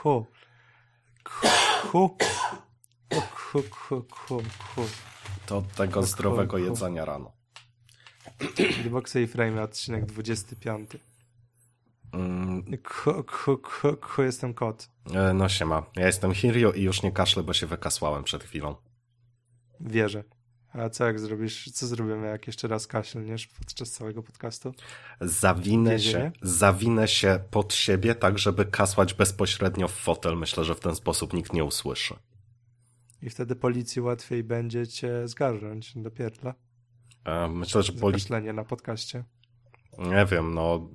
ku, ku, ku. To tego zdrowego jedzenia rano. Hitboxy i frame, odcinek 25. Mm, Ku, ku, ku, ku, jestem kot. e, no siema, ja jestem Hiryu i już nie kaszlę, bo się wykasłałem przed chwilą. Wierzę. A co jak zrobisz, co zrobimy, jak jeszcze raz kaślniesz podczas całego podcastu? Zawinę się, zawinę się pod siebie, tak żeby kasłać bezpośrednio w fotel. Myślę, że w ten sposób nikt nie usłyszy. I wtedy policji łatwiej będzie cię zgarnąć do pierdla. E, Myślę, że Za poli... kaszlenie na podcaście. Nie wiem, no.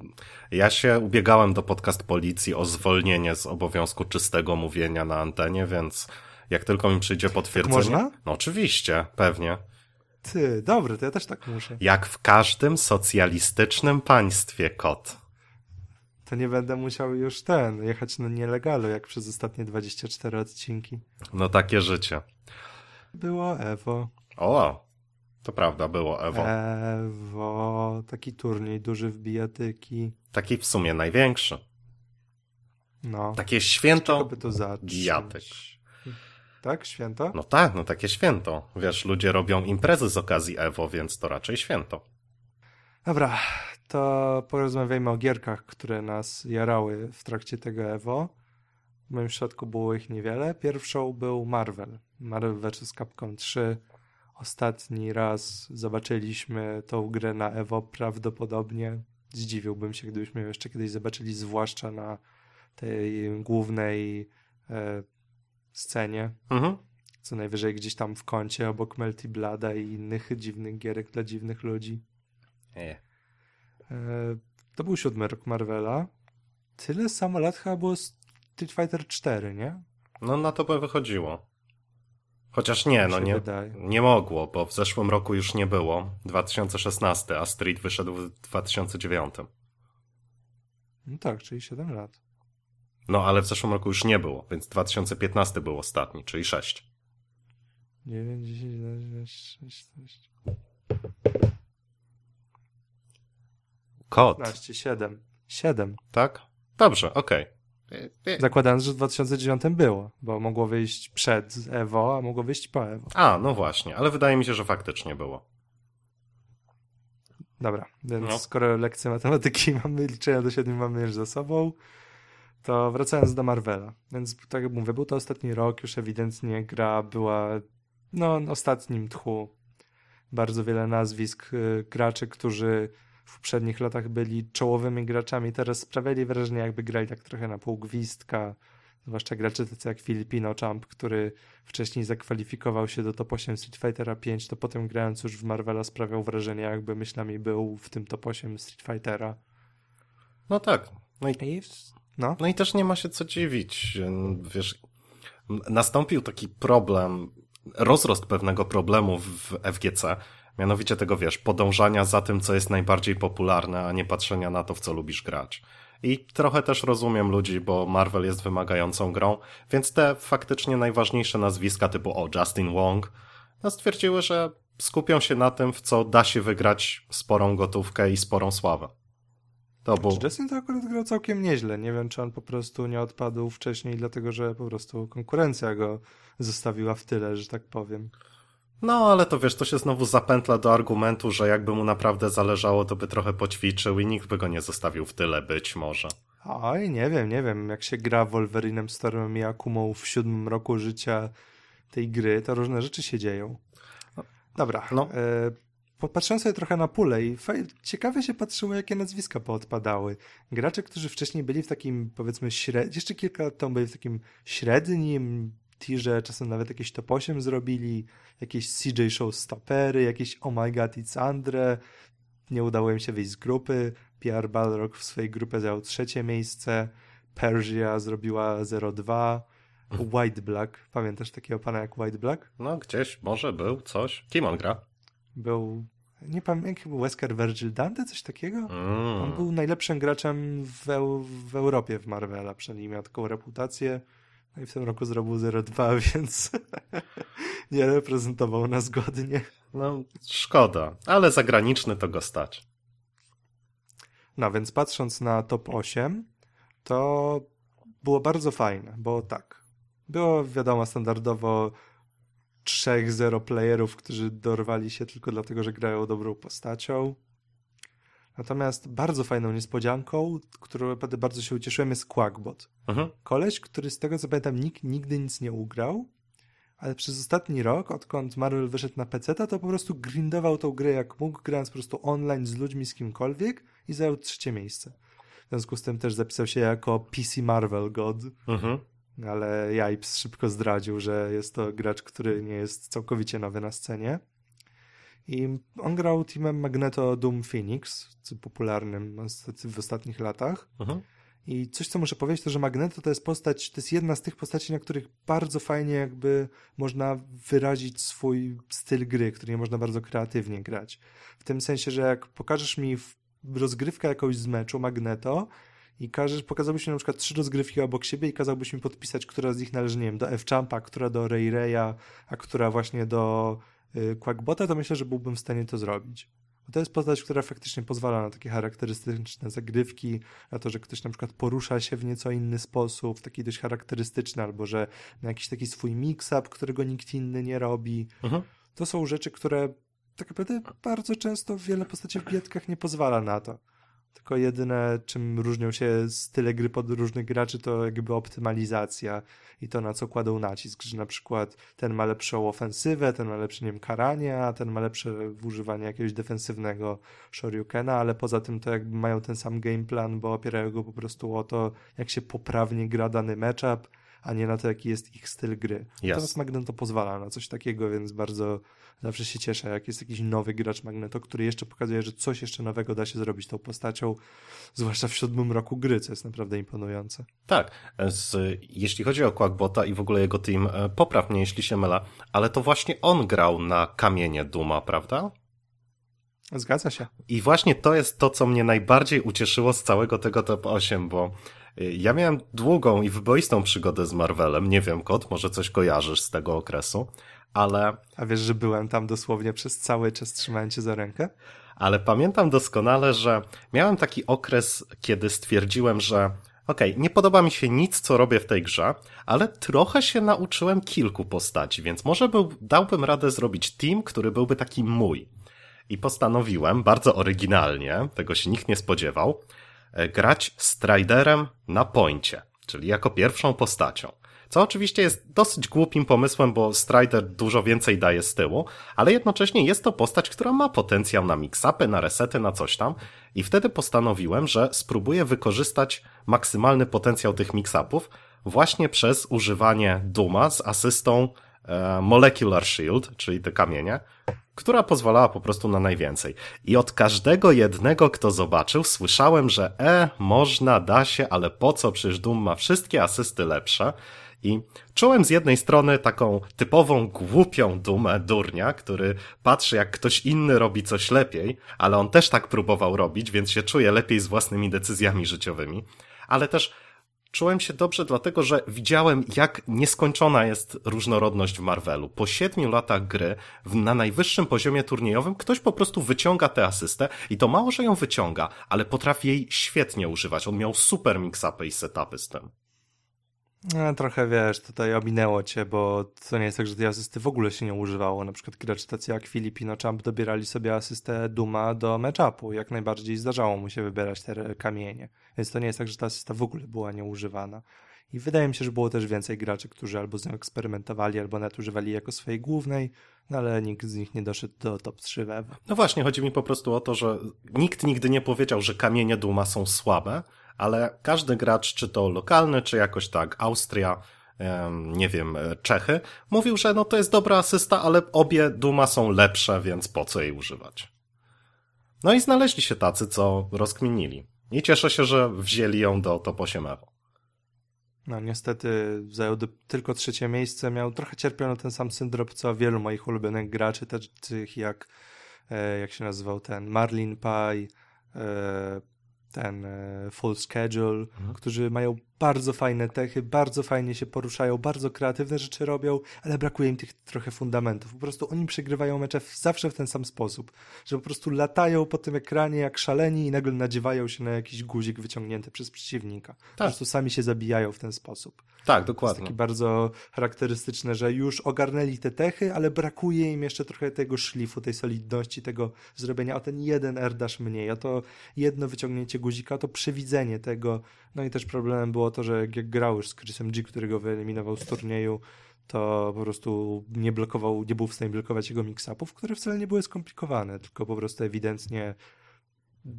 Ja się ubiegałem do podcast policji o zwolnienie z obowiązku czystego mówienia na antenie, więc jak tylko mi przyjdzie potwierdzenie. można? No oczywiście, pewnie. Ty, dobry, to ja też tak muszę. Jak w każdym socjalistycznym państwie, kot. To nie będę musiał już ten, jechać na nielegalu, jak przez ostatnie 24 odcinki. No takie życie. Było Ewo. O, to prawda, było Ewo. Ewo, taki turniej duży w bijatyki. Taki w sumie największy. No, Takie święto bijatyk. Tak, święto? No tak, no takie święto. Wiesz, ludzie robią imprezy z okazji Ewo, więc to raczej święto. Dobra, to porozmawiajmy o gierkach, które nas jarały w trakcie tego Evo. W moim przypadku było ich niewiele. Pierwszą był Marvel. Marvel vs. Capcom 3. Ostatni raz zobaczyliśmy tą grę na Evo prawdopodobnie. Zdziwiłbym się, gdybyśmy ją jeszcze kiedyś zobaczyli, zwłaszcza na tej głównej e, scenie. Mhm. Co najwyżej gdzieś tam w kącie obok Melty Blada i innych dziwnych gierek dla dziwnych ludzi. Nie. E, To był siódmy rok Marvela. Tyle samo lat chyba było Street Fighter 4, nie? No na to by wychodziło. Chociaż nie, no nie, wydaje. nie mogło, bo w zeszłym roku już nie było. 2016, a Street wyszedł w 2009. No tak, czyli 7 lat. No ale w zeszłym roku już nie było, więc 2015 był ostatni, czyli 6. 9, 10, 11, 16, Kot, 15, 7. 7. tak? Dobrze, okej. Y, y, Zakładając, że w 2009 było, bo mogło wyjść przed Evo, a mogło wyjść po Evo. A, no właśnie, ale wydaje mi się, że faktycznie było. Dobra, więc No. skoro lekcje matematyki mamy, liczenia do 7 mamy już za sobą, to wracając do Marvela. Więc tak jak mówię, był to ostatni rok, już ewidentnie gra była no, ostatnim tchu. Bardzo wiele nazwisk y, graczy, którzy w poprzednich latach byli czołowymi graczami, teraz sprawiali wrażenie, jakby grali tak trochę na pół gwizdka. Zwłaszcza gracze tacy jak Filipino Champ, który wcześniej zakwalifikował się do top 8 Street Fightera 5, to potem grając już w Marvela sprawiał wrażenie, jakby myślami był w tym top 8 Street Fightera. No tak. No i, I no, no i też nie ma się co dziwić. Wiesz, nastąpił taki problem, rozrost pewnego problemu w FGC, mianowicie tego, wiesz, podążania za tym, co jest najbardziej popularne, a nie patrzenia na to, w co lubisz grać. I trochę też rozumiem ludzi, bo Marvel jest wymagającą grą, więc te faktycznie najważniejsze nazwiska typu o Justin Wong no stwierdziły, że skupią się na tym, w co da się wygrać sporą gotówkę i sporą sławę. To był... Justin to akurat grał całkiem nieźle. Nie wiem, czy on po prostu nie odpadł wcześniej, dlatego że po prostu konkurencja go zostawiła w tyle, że tak powiem. No, ale to wiesz, to się znowu zapętla do argumentu, że jakby mu naprawdę zależało, to by trochę poćwiczył i nikt by go nie zostawił w tyle, być może. Oj, nie wiem, nie wiem. Jak się gra Wolverinem, Stormem i Akumą w siódmym roku życia tej gry, to różne rzeczy się dzieją. Dobra, No. e, popatrzyłem sobie trochę na pulę i ciekawie się patrzyło, jakie nazwiska poodpadały. Gracze, którzy wcześniej byli w takim, powiedzmy, śred... jeszcze kilka lat temu byli w takim średnim tirze, czasem nawet jakieś top 8 zrobili, jakieś CJ Showstoppery, jakieś Oh My God It's Andre, nie udało im się wyjść z grupy, PR Balrog w swojej grupie zajął trzecie miejsce, Persia zrobiła 0-2, White Black, pamiętasz takiego pana jak White Black? No, gdzieś może był coś. Kim on gra? Był, nie pamiętam, jak był Wesker Virgil Dante, coś takiego? On Mm. był najlepszym graczem w, w Europie w Marvela, przynajmniej miał taką reputację. No i w tym roku zrobił 0-2, więc nie reprezentował nas godnie. No, szkoda, ale zagraniczny to go stać. No więc patrząc na top 8, to było bardzo fajne, bo tak, było wiadomo standardowo trzech zero playerów, którzy dorwali się tylko dlatego, że grają dobrą postacią. Natomiast bardzo fajną niespodzianką, którą naprawdę bardzo się ucieszyłem, jest Quackbot. Mhm. Koleś, który z tego co pamiętam nikt nigdy nic nie ugrał, ale przez ostatni rok, odkąd Marvel wyszedł na PC, to po prostu grindował tą grę jak mógł, grając po prostu online z ludźmi, z kimkolwiek i zajął trzecie miejsce. W związku z tym też zapisał się jako PC Marvel God, Mhm. Ale Jajps szybko zdradził, że jest to gracz, który nie jest całkowicie nowy na scenie. I on grał teamem Magneto Doom Phoenix, popularnym w ostatnich latach. Mhm. I coś, co muszę powiedzieć, to że Magneto to jest postać, to jest jedna z tych postaci, na których bardzo fajnie jakby można wyrazić swój styl gry, który nie można bardzo kreatywnie grać. W tym sensie, że jak pokażesz mi rozgrywkę jakąś z meczu Magneto i każesz, pokazałbyś mi na przykład trzy rozgrywki obok siebie i kazałbyś mi podpisać, która z nich należy, nie wiem, do F-Champa, która do Ray Raya, a która właśnie do y, Quackbota, to myślę, że byłbym w stanie to zrobić. Bo to jest postać, która faktycznie pozwala na takie charakterystyczne zagrywki, na to, że ktoś na przykład porusza się w nieco inny sposób, w taki dość charakterystyczny, albo że ma jakiś taki swój mix-up, którego nikt inny nie robi. Mhm. To są rzeczy, które tak naprawdę bardzo często wiele postaci w bietkach nie pozwala na to. Tylko jedyne, czym różnią się style gry pod różnych graczy, to jakby optymalizacja i to, na co kładą nacisk, że na przykład ten ma lepszą ofensywę, ten ma lepsze, nie wiem, karanie, a ten ma lepsze używanie jakiegoś defensywnego shoryukena, ale poza tym to jakby mają ten sam game plan, bo opierają go po prostu o to, jak się poprawnie gra dany matchup, a nie na to, jaki jest ich styl gry. Natomiast Magneto pozwala na coś takiego, więc bardzo zawsze się cieszę, jak jest jakiś nowy gracz Magneto, który jeszcze pokazuje, że coś jeszcze nowego da się zrobić tą postacią, zwłaszcza w siódmym roku gry, co jest naprawdę imponujące. Tak, z, jeśli chodzi o Quackbota i w ogóle jego team, e, popraw mnie, jeśli się mylę, ale to właśnie on grał na kamienie Duma, prawda? Zgadza się. I właśnie to jest to, co mnie najbardziej ucieszyło z całego tego top 8, bo ja miałem długą i wyboistą przygodę z Marvelem. Nie wiem, Kot, może coś kojarzysz z tego okresu, ale, A wiesz, że byłem tam dosłownie przez cały czas trzymając cię za rękę? ale pamiętam doskonale, że miałem taki okres, kiedy stwierdziłem, że okej, nie podoba mi się nic, co robię w tej grze, ale trochę się nauczyłem kilku postaci, więc może był, dałbym radę zrobić team, który byłby taki mój. I postanowiłem, bardzo oryginalnie, tego się nikt nie spodziewał, grać Striderem na poincie, czyli jako pierwszą postacią. Co oczywiście jest dosyć głupim pomysłem, bo Strider dużo więcej daje z tyłu, ale jednocześnie jest to postać, która ma potencjał na mix-upy, na resety, na coś tam i wtedy postanowiłem, że spróbuję wykorzystać maksymalny potencjał tych mix-upów właśnie przez używanie Duma z asystą e, Molecular Shield, czyli te kamienie, która pozwalała po prostu na najwięcej. I od każdego jednego, kto zobaczył, słyszałem, że e, można, da się, ale po co, przecież Doom ma wszystkie asysty lepsze. I czułem z jednej strony taką typową głupią dumę durnia, który patrzy jak ktoś inny robi coś lepiej, ale on też tak próbował robić, więc się czuje lepiej z własnymi decyzjami życiowymi. Ale też Czułem się dobrze, dlatego że widziałem, jak nieskończona jest różnorodność w Marvelu. Po siedmiu latach gry, na najwyższym poziomie turniejowym, ktoś po prostu wyciąga tę asystę i to mało, że ją wyciąga, ale potrafi jej świetnie używać. On miał super mix-upy i setupy z tym. No, trochę wiesz, tutaj ominęło cię, bo to nie jest tak, że tej asysty w ogóle się nie używało. Na przykład gracze tacy jak Filipino Champ dobierali sobie asystę Duma do matchupu. Jak najbardziej zdarzało mu się wybierać te kamienie. Więc to nie jest tak, że ta asysta w ogóle była nieużywana. I wydaje mi się, że było też więcej graczy, którzy albo z nią eksperymentowali, albo nawet używali jako swojej głównej, no ale nikt z nich nie doszedł do top 3 web. No właśnie, chodzi mi po prostu o to, że nikt nigdy nie powiedział, że kamienie Duma są słabe, ale każdy gracz, czy to lokalny, czy jakoś tak Austria, nie wiem, e, Czechy, mówił, że no to jest dobra asysta, ale obie Duma są lepsze, więc po co jej używać? No i znaleźli się tacy, co rozkminili. I cieszę się, że wzięli ją do top 8 Evo. No niestety zajął tylko trzecie miejsce, miał trochę cierpiono ten sam syndrom, co wielu moich ulubionych graczy, takich jak, e, jak się nazywał ten Marlin Pie, e, ten e, Full Schedule, którzy mają bardzo fajne techy, bardzo fajnie się poruszają, bardzo kreatywne rzeczy robią, ale brakuje im tych trochę fundamentów. Po prostu oni przegrywają mecze zawsze w ten sam sposób, że po prostu latają po tym ekranie jak szaleni i nagle nadziewają się na jakiś guzik wyciągnięty przez przeciwnika. Tak. Po prostu sami się zabijają w ten sposób. Tak, dokładnie. To jest takie bardzo charakterystyczne, że już ogarnęli te techy, ale brakuje im jeszcze trochę tego szlifu, tej solidności, tego zrobienia o ten jeden erdasz mniej, a to jedno wyciągnięcie guzika, to przewidzenie tego. No i też problemem było to, że jak grał już z Chrisem G, który go wyeliminował z turnieju, to po prostu nie blokował, nie był w stanie blokować jego mix-upów, które wcale nie były skomplikowane, tylko po prostu ewidentnie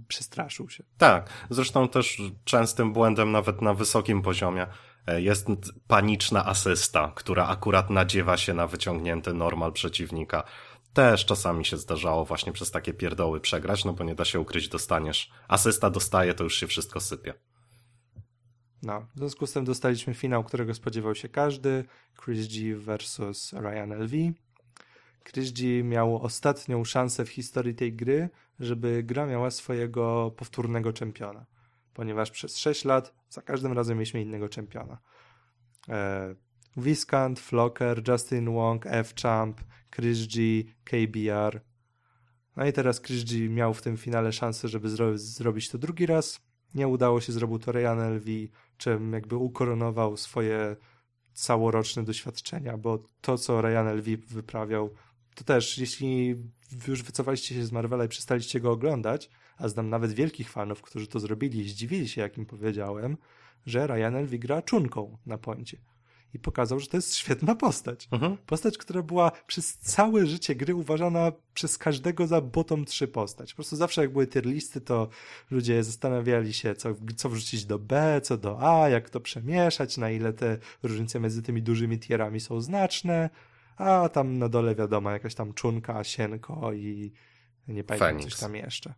przestraszył się. Tak, zresztą też częstym błędem nawet na wysokim poziomie e, jest paniczna asysta, która akurat nadziewa się na wyciągnięty normal przeciwnika. Też czasami się zdarzało właśnie przez takie pierdoły przegrać, no bo nie da się ukryć, dostaniesz. Asysta dostaje, to już się wszystko sypie. No, w związku z tym dostaliśmy finał, którego spodziewał się każdy. Chris G versus Ryan LV. Chris G miał ostatnią szansę w historii tej gry, żeby gra miała swojego powtórnego czempiona. Ponieważ przez 6 lat za każdym razem mieliśmy innego czempiona. E, Viscount, Flocker, Justin Wong, F-Champ, Chris G, KBR. No i teraz Chris G miał w tym finale szansę, żeby zro zrobić to drugi raz. Nie udało się, zrobił to Ryan LV, czym jakby ukoronował swoje całoroczne doświadczenia, bo to, co Ryan LV wyprawiał, to też, jeśli już wycofaliście się z Marvela i przestaliście go oglądać, a znam nawet wielkich fanów, którzy to zrobili i zdziwili się, jak im powiedziałem, że Ryan LV gra czunką na poncie i pokazał, że to jest świetna postać. Mhm. Postać, która była przez całe życie gry uważana przez każdego za bottom 3 postać. Po prostu zawsze jak były tier listy, to ludzie zastanawiali się, co, co wrzucić do B, co do A, jak to przemieszać, na ile te różnice między tymi dużymi tierami są znaczne, a tam na dole wiadomo, jakaś tam czunka, sienko i nie pamiętam coś tam jeszcze.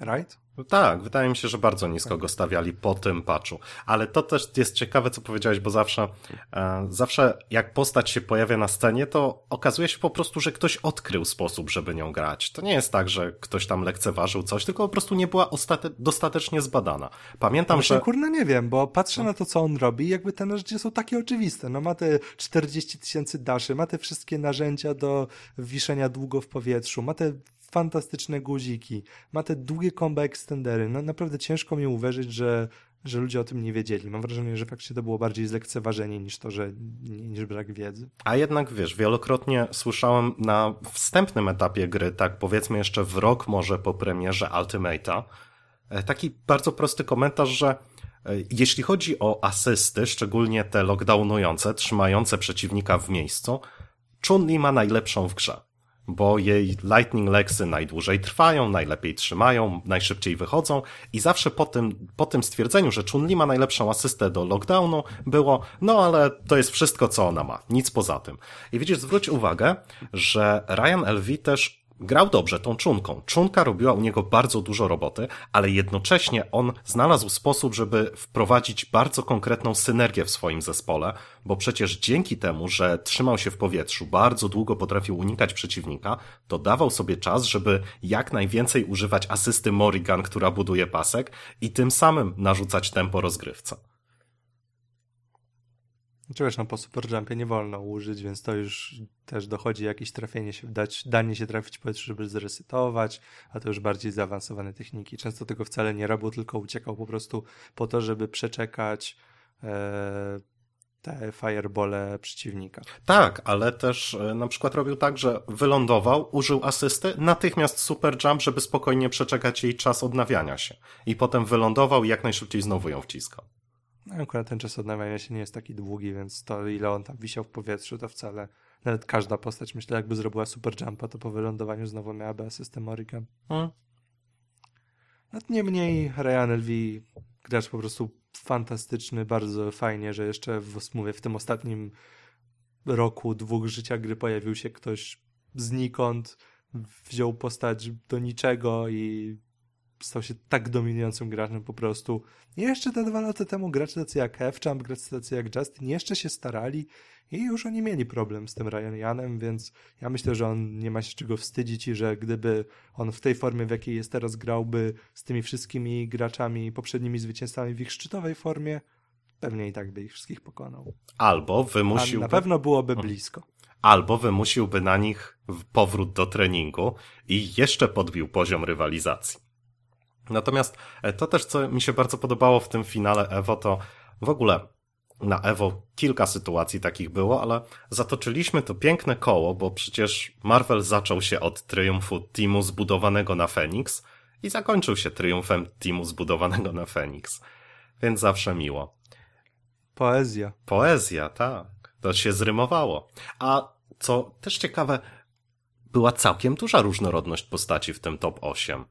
Right? No tak, wydaje mi się, że bardzo nisko go stawiali po tym patchu. Ale to też jest ciekawe, co powiedziałeś, bo zawsze, e, zawsze jak postać się pojawia na scenie, to okazuje się po prostu, że ktoś odkrył sposób, żeby nią grać. To nie jest tak, że ktoś tam lekceważył coś, tylko po prostu nie była ostate- dostatecznie zbadana. Pamiętam, Właśnie, że... kurna nie wiem, bo patrzę no. na to, co on robi i jakby te narzędzia są takie oczywiste. No ma te 40 tysięcy daszy, ma te wszystkie narzędzia do wiszenia długo w powietrzu, ma te fantastyczne guziki, ma te długie combo extendery. No naprawdę ciężko mi uwierzyć, że, że ludzie o tym nie wiedzieli. Mam wrażenie, że faktycznie to było bardziej zlekceważenie niż to, że niż brak wiedzy. A jednak wiesz, wielokrotnie słyszałem na wstępnym etapie gry, tak powiedzmy jeszcze w rok może po premierze Ultimate'a, e, taki bardzo prosty komentarz, że e, jeśli chodzi o asysty, szczególnie te lockdownujące, trzymające przeciwnika w miejscu, Chun-Li ma najlepszą w grze bo jej Lightning Lexy najdłużej trwają, najlepiej trzymają, najszybciej wychodzą i zawsze po tym, po tym stwierdzeniu, że Chun-Li ma najlepszą asystę do lockdownu, było, no ale to jest wszystko, co ona ma, nic poza tym. I widzisz, zwróć uwagę, że Ryan LV też Grał dobrze tą czunką. Czunka robiła u niego bardzo dużo roboty, ale jednocześnie on znalazł sposób, żeby wprowadzić bardzo konkretną synergię w swoim zespole, bo przecież dzięki temu, że trzymał się w powietrzu, bardzo długo potrafił unikać przeciwnika, to dawał sobie czas, żeby jak najwięcej używać asysty Morrigan, która buduje pasek i tym samym narzucać tempo rozgrywce. Czy wiesz, no po superjumpie nie wolno użyć, więc to już też dochodzi jakieś trafienie się, dać, danie się trafić powietrzu, żeby zresetować, a to już bardziej zaawansowane techniki. Często tego wcale nie robił, tylko uciekał po prostu po to, żeby przeczekać e, te firebole przeciwnika. Tak, ale też e, na przykład robił tak, że wylądował, użył asysty, natychmiast super jump, żeby spokojnie przeczekać jej czas odnawiania się. I potem wylądował i jak najszybciej znowu ją wciskał. Akurat ten czas odnawiania się nie jest taki długi, więc to ile on tam wisiał w powietrzu, to wcale nawet każda postać, myślę, jakby zrobiła super jumpa, to po wylądowaniu znowu miałaby asystę Morrigan. Hmm. No, niemniej Ryan LV gracz po prostu fantastyczny, bardzo fajnie, że jeszcze w, mówię, w tym ostatnim roku, dwóch życia gry pojawił się ktoś znikąd, wziął postać do niczego i stał się tak dominującym graczem po prostu. Jeszcze te dwa lata temu gracze tacy jak F-Champ, gracze tacy jak Justin jeszcze się starali i już oni mieli problem z tym Ryan Janem, więc ja myślę, że on nie ma się czego wstydzić i że gdyby on w tej formie, w jakiej jest teraz, grałby z tymi wszystkimi graczami, poprzednimi zwycięzcami w ich szczytowej formie, pewnie i tak by ich wszystkich pokonał. Albo wymusiłby... A na pewno byłoby blisko. Albo wymusiłby na nich powrót do treningu i jeszcze podbił poziom rywalizacji. Natomiast e, to też, co mi się bardzo podobało w tym finale Evo, to w ogóle na Evo kilka sytuacji takich było, ale zatoczyliśmy to piękne koło, bo przecież Marvel zaczął się od triumfu teamu zbudowanego na Phoenix i zakończył się triumfem teamu zbudowanego na Phoenix. Więc zawsze miło. Poezja. Poezja, tak. To się zrymowało. A co też ciekawe, była całkiem duża różnorodność postaci w tym top 8.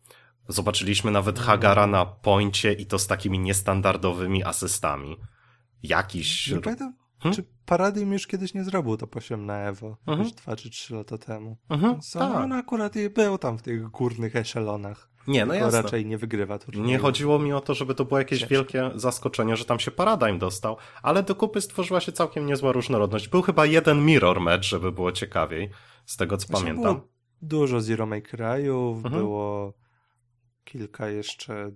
Zobaczyliśmy nawet Hagara na poincie i to z takimi niestandardowymi asystami. Jakiś... Nie pamiętam, hmm? czy Paradigm już kiedyś nie zrobił top 8 na Evo, mhm. już dwa czy trzy lata temu. Mhm, tak. on akurat był tam w tych górnych eszelonach. Nie, no jasne. raczej nie wygrywa turnieju. Nie chodziło mi o to, żeby to było jakieś Ciężko. wielkie zaskoczenie, że tam się Paradigm dostał, ale do kupy stworzyła się całkiem niezła różnorodność. Był chyba jeden mirror match, żeby było ciekawiej, z tego co znaczy, pamiętam. dużo Zero May krajów, mhm. było kilka jeszcze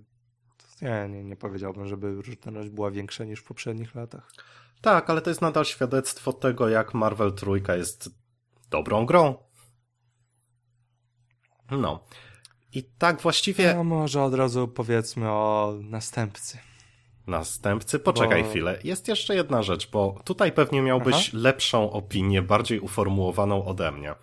nie, nie, nie powiedziałbym, żeby różnorodność była większa niż w poprzednich latach. Tak, ale to jest nadal świadectwo tego, jak Marvel Trójka jest dobrą grą. No. I tak właściwie... No może od razu powiedzmy o następcy. Następcy? Poczekaj bo... chwilę. Jest jeszcze jedna rzecz, bo tutaj pewnie miałbyś Aha. lepszą opinię, bardziej uformułowaną ode mnie.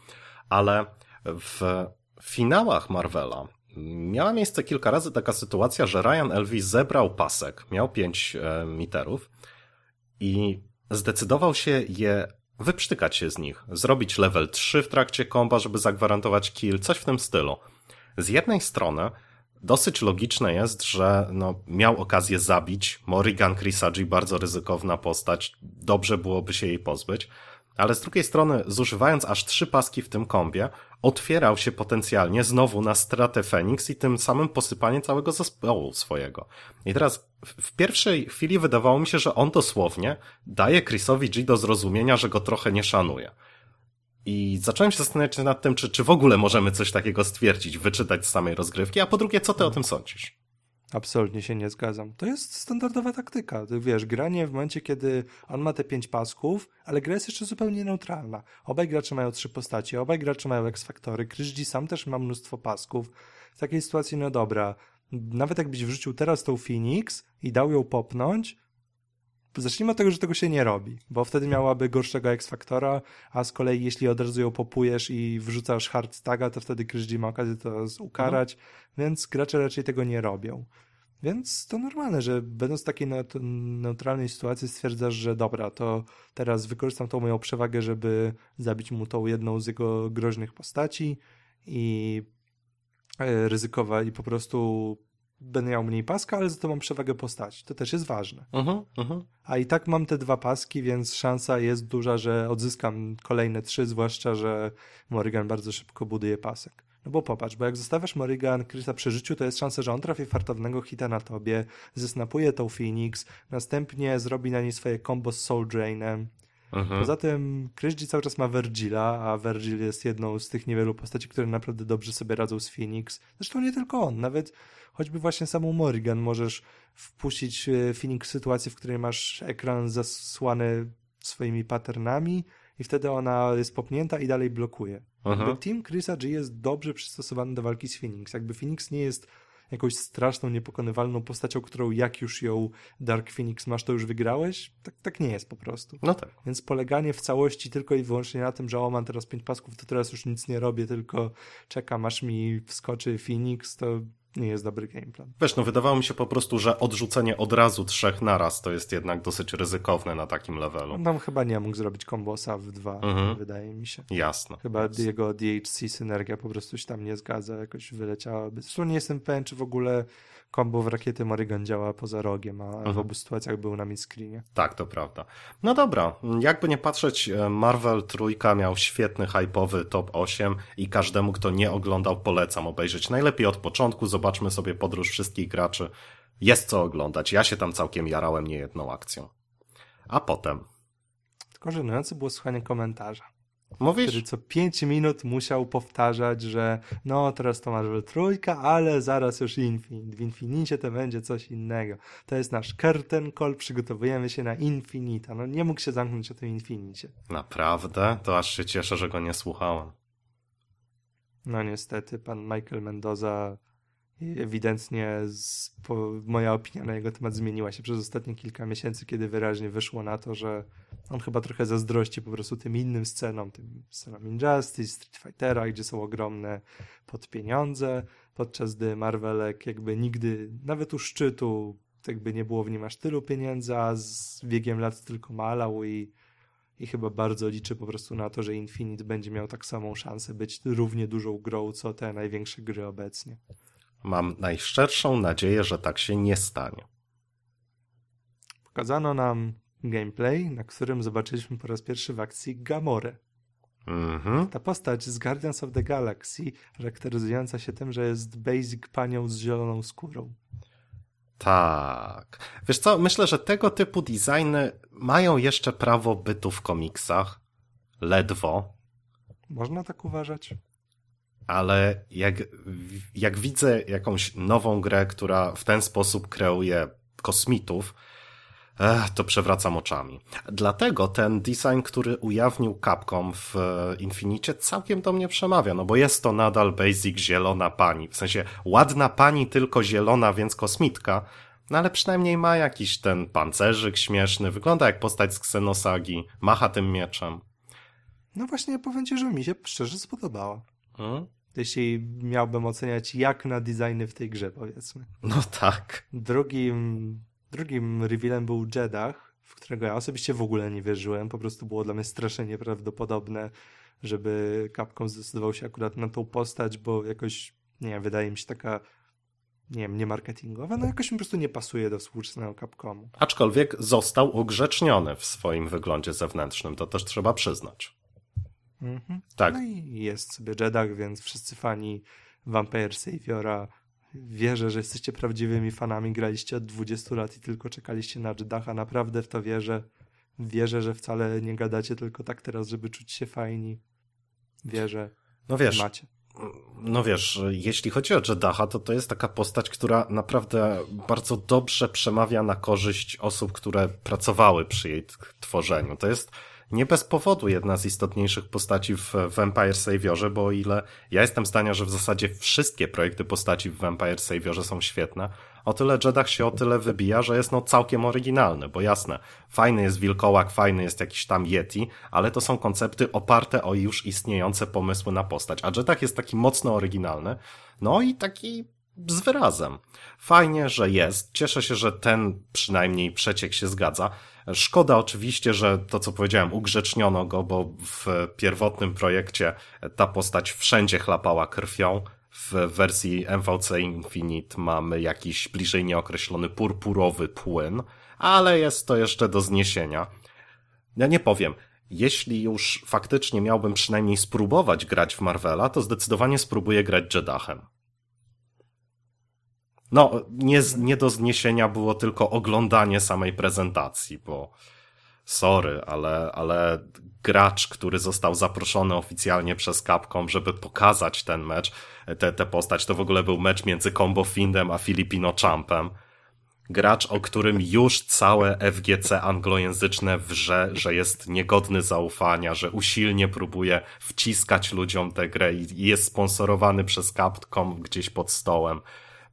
Ale w finałach Marvela miała miejsce kilka razy taka sytuacja, że Ryan Elvis zebrał pasek, miał pięć e, miterów i zdecydował się je wyprztykać się z nich, zrobić level 3 w trakcie komba, żeby zagwarantować kill, coś w tym stylu. Z jednej strony dosyć logiczne jest, że no, miał okazję zabić Morrigan Chrisagi, bardzo ryzykowna postać, dobrze byłoby się jej pozbyć, ale z drugiej strony, zużywając aż trzy paski w tym kombie, otwierał się potencjalnie znowu na stratę Phoenix i tym samym posypanie całego zespołu swojego. I teraz w pierwszej chwili wydawało mi się, że on dosłownie daje Chrisowi G do zrozumienia, że go trochę nie szanuje. I zacząłem się zastanawiać nad tym, czy, czy w ogóle możemy coś takiego stwierdzić, wyczytać z samej rozgrywki, a po drugie, co ty o tym sądzisz? Absolutnie się nie zgadzam. To jest standardowa taktyka. Wiesz, granie w momencie, kiedy on ma te pięć pasków, ale gra jest jeszcze zupełnie neutralna. Obaj gracze mają trzy postacie, obaj gracze mają X-Faktory, Kryżdzi sam też ma mnóstwo pasków. W takiej sytuacji, no dobra, nawet jakbyś wrzucił teraz tą Phoenix i dał ją popnąć, zacznijmy od tego, że tego się nie robi, bo wtedy miałaby gorszego X-Faktora, a z kolei jeśli od razu ją popujesz i wrzucasz hard taga, to wtedy Kryżdzi ma okazję to ukarać, mhm. więc gracze raczej tego nie robią. Więc to normalne, że będąc w takiej neutralnej sytuacji stwierdzasz, że dobra, to teraz wykorzystam tą moją przewagę, żeby zabić mu tą jedną z jego groźnych postaci i e, ryzykować i po prostu będę miał mniej paska, ale za to mam przewagę postaci. To też jest ważne. Uh -huh, uh -huh. A i tak mam te dwa paski, więc szansa jest duża, że odzyskam kolejne trzy, zwłaszcza, że Morrigan bardzo szybko buduje pasek. No bo popatrz, bo jak zostawiasz Morrigan Chrisa przy życiu, to jest szansa, że on trafi fartownego hita na tobie, zesnapuje tą Phoenix, następnie zrobi na niej swoje combo z Soul Drainem. Mhm. Poza tym Chris cały czas ma Vergila, a Vergil jest jedną z tych niewielu postaci, które naprawdę dobrze sobie radzą z Phoenix. Zresztą nie tylko on, nawet choćby właśnie samą Morrigan możesz wpuścić e, Phoenix w sytuację, w której masz ekran zasłany swoimi patternami i wtedy ona jest popnięta i dalej blokuje. Mhm. Team Chrisa G jest dobrze przystosowany do walki z Phoenix. Jakby Phoenix nie jest jakąś straszną, niepokonywalną postacią, którą jak już ją Dark Phoenix masz, to już wygrałeś. Tak, tak nie jest po prostu. No tak. Więc poleganie w całości tylko i wyłącznie na tym, że o, mam teraz pięć pasków, to teraz już nic nie robię, tylko czekam, aż mi wskoczy Phoenix, to nie jest dobry gameplan. Wiesz, no wydawało mi się po prostu, że odrzucenie od razu trzech naraz to jest jednak dosyć ryzykowne na takim levelu. On tam chyba nie mógł zrobić kombosa w dwa, mhm. wydaje mi się. Jasne. Chyba jasne. jego DHC synergia po prostu się tam nie zgadza, jakoś wyleciałaby. Zresztą nie jestem pewien, czy w ogóle kombo w rakiety Morrigan działa poza rogiem, a mhm. w obu sytuacjach był na midscreenie. Tak, to prawda. No dobra, jakby nie patrzeć, e, Marvel trójka miał świetny hype'owy top 8 i każdemu, kto nie oglądał, polecam obejrzeć najlepiej od początku, zobaczmy sobie podróż wszystkich graczy. Jest co oglądać. Ja się tam całkiem jarałem niejedną akcją. A potem. Tylko żenujące było słuchanie komentarza. Mówisz? Który co 5 minut musiał powtarzać, że no teraz to Marvel trójka, ale zaraz już Infinite. W Infinicie to będzie coś innego. To jest nasz curtain call, przygotowujemy się na Infinita. No nie mógł się zamknąć o tym Infinicie. Naprawdę? To aż się cieszę, że go nie słuchałem. No niestety, pan Michael Mendoza ewidentnie z, po, moja opinia na jego temat zmieniła się przez ostatnie kilka miesięcy, kiedy wyraźnie wyszło na to, że on chyba trochę zazdrości po prostu tym innym scenom, tym scenom Injustice, Street Fightera, gdzie są ogromne podpieniądze, podczas gdy Marvelek jakby nigdy, nawet u szczytu, jakby nie było w nim aż tylu pieniędzy, a z biegiem lat tylko malał i i chyba bardzo liczy po prostu na to, że Infinite będzie miał tak samą szansę być równie dużą grą, co te największe gry obecnie. Mam najszczerszą nadzieję, że tak się nie stanie. Pokazano nam gameplay, na którym zobaczyliśmy po raz pierwszy w akcji Gamorę. Mhm. Ta postać z Guardians of the Galaxy, charakteryzująca się tym, że jest basic panią z zieloną skórą. Tak. Wiesz co, myślę, że tego typu designy mają jeszcze prawo bytu w komiksach. Ledwo. Można tak uważać? Ale jak, jak widzę jakąś nową grę, która w ten sposób kreuje kosmitów, Ech, to przewracam oczami. Dlatego ten design, który ujawnił Capcom w Infinicie całkiem do mnie przemawia, no bo jest to nadal basic zielona pani. W sensie ładna pani, tylko zielona, więc kosmitka, no ale przynajmniej ma jakiś ten pancerzyk śmieszny, wygląda jak postać z Xenosagi, macha tym mieczem. No właśnie, ja powiem ci, że mi się szczerze spodobała. Hmm? Jeśli miałbym oceniać jak na designy w tej grze, powiedzmy. No tak. Drugim Drugim revealem był Jedach, w którego ja osobiście w ogóle nie wierzyłem. Po prostu było dla mnie strasznie nieprawdopodobne, żeby Capcom zdecydował się akurat na tą postać, bo jakoś, nie wiem, wydaje mi się taka, nie wiem, nie marketingowa, no jakoś mi po prostu nie pasuje do współczesnego Capcomu. Aczkolwiek został ugrzeczniony w swoim wyglądzie zewnętrznym, to też trzeba przyznać. Mhm. Tak. No i jest sobie Jedach, więc wszyscy fani Vampire Saviora wierzę, że jesteście prawdziwymi fanami, graliście od 20 lat i tylko czekaliście na Jedacha, naprawdę w to wierzę. Wierzę, że wcale nie gadacie tylko tak teraz, żeby czuć się fajni. Wierzę. No wiesz, macie. No wiesz, jeśli chodzi o Jedacha, to to jest taka postać, która naprawdę bardzo dobrze przemawia na korzyść osób, które pracowały przy jej tworzeniu. To jest nie bez powodu jedna z istotniejszych postaci w Vampire Saviorze, bo o ile ja jestem zdania, że w zasadzie wszystkie projekty postaci w Vampire Saviorze są świetne, o tyle Jedach się o tyle wybija, że jest no całkiem oryginalny, bo jasne, fajny jest wilkołak, fajny jest jakiś tam Yeti, ale to są koncepty oparte o już istniejące pomysły na postać, a Jedach jest taki mocno oryginalny, no i taki z wyrazem. Fajnie, że jest. Cieszę się, że ten przynajmniej przeciek się zgadza. Szkoda oczywiście, że to co powiedziałem, ugrzeczniono go, bo w pierwotnym projekcie ta postać wszędzie chlapała krwią. W wersji MVC Infinite mamy jakiś bliżej nieokreślony purpurowy płyn, ale jest to jeszcze do zniesienia. Ja nie powiem, jeśli już faktycznie miałbym przynajmniej spróbować grać w Marvela, to zdecydowanie spróbuję grać Jedachem. No, nie, nie do zniesienia było tylko oglądanie samej prezentacji, bo sorry, ale, ale gracz, który został zaproszony oficjalnie przez Capcom, żeby pokazać ten mecz, tę postać, to w ogóle był mecz między Combo Findem a Filipino Champem. Gracz, o którym już całe FGC anglojęzyczne wrze, że jest niegodny zaufania, że usilnie próbuje wciskać ludziom tę grę i jest sponsorowany przez Capcom gdzieś pod stołem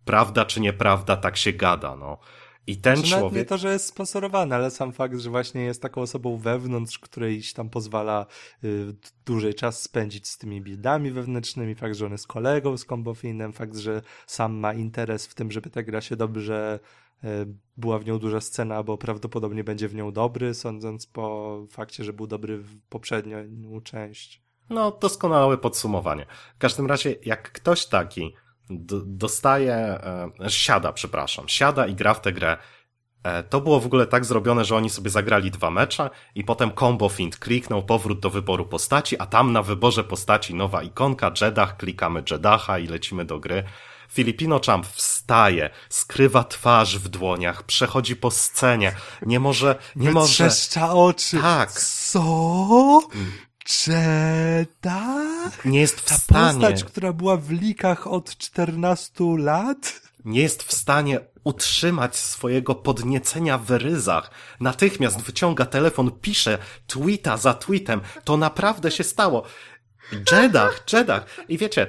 prawda czy nieprawda, tak się gada, no. I ten znaczy, człowiek. Nie to, że jest sponsorowany, ale sam fakt, że właśnie jest taką osobą wewnątrz, której tam pozwala y, dłużej czas spędzić z tymi buildami wewnętrznymi, fakt, że on jest kolegą z Combofinem, fakt, że sam ma interes w tym, żeby ta gra się dobrze y, była w nią duża scena, bo prawdopodobnie będzie w nią dobry, sądząc po fakcie, że był dobry w poprzednią część. No, doskonałe podsumowanie. W każdym razie, jak ktoś taki dostaje, e, siada, przepraszam, siada i gra w tę grę. E, to było w ogóle tak zrobione, że oni sobie zagrali dwa mecze i potem combo fint kliknął powrót do wyboru postaci, a tam na wyborze postaci nowa ikonka, Jedach, klikamy Jedacha i lecimy do gry. Filipino Champ wstaje, skrywa twarz w dłoniach, przechodzi po scenie, nie może, nie może... Trzeszcza oczy. Tak. Co? Jeddah? Nie jest w Ta stanie, postać, która była w likach od 14 lat? nie jest w stanie utrzymać swojego podniecenia w ryzach. Natychmiast wyciąga telefon, pisze tweeta za tweetem. To naprawdę się stało. Jeddah, Jeddah. I wiecie,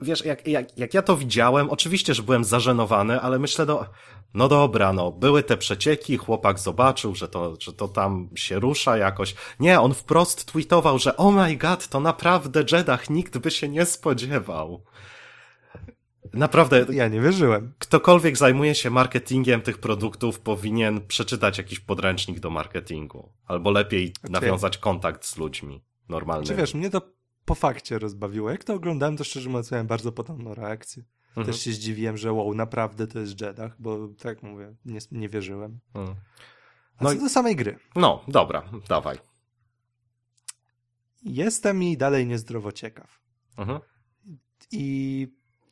wiesz, jak, jak, jak ja to widziałem, oczywiście, że byłem zażenowany, ale myślę, no, no dobra, no, były te przecieki, chłopak zobaczył, że to, że to tam się rusza jakoś. Nie, on wprost tweetował, że oh my god, to naprawdę Jeddah, nikt by się nie spodziewał. Naprawdę, Ja nie wierzyłem. ktokolwiek zajmuje się marketingiem tych produktów, powinien przeczytać jakiś podręcznik do marketingu. Albo lepiej nawiązać kontakt z ludźmi normalnymi. Czy wiesz, mnie to po fakcie rozbawiło. Jak to oglądałem, to szczerze mówiąc miałem bardzo podobną reakcję. Mhm. Też się zdziwiłem, że wow, naprawdę to jest Jeddah, bo tak jak mówię, nie, nie wierzyłem. Mhm. A No i- do samej gry. No, dobra, dawaj. Jestem i dalej niezdrowo ciekaw. Mhm. I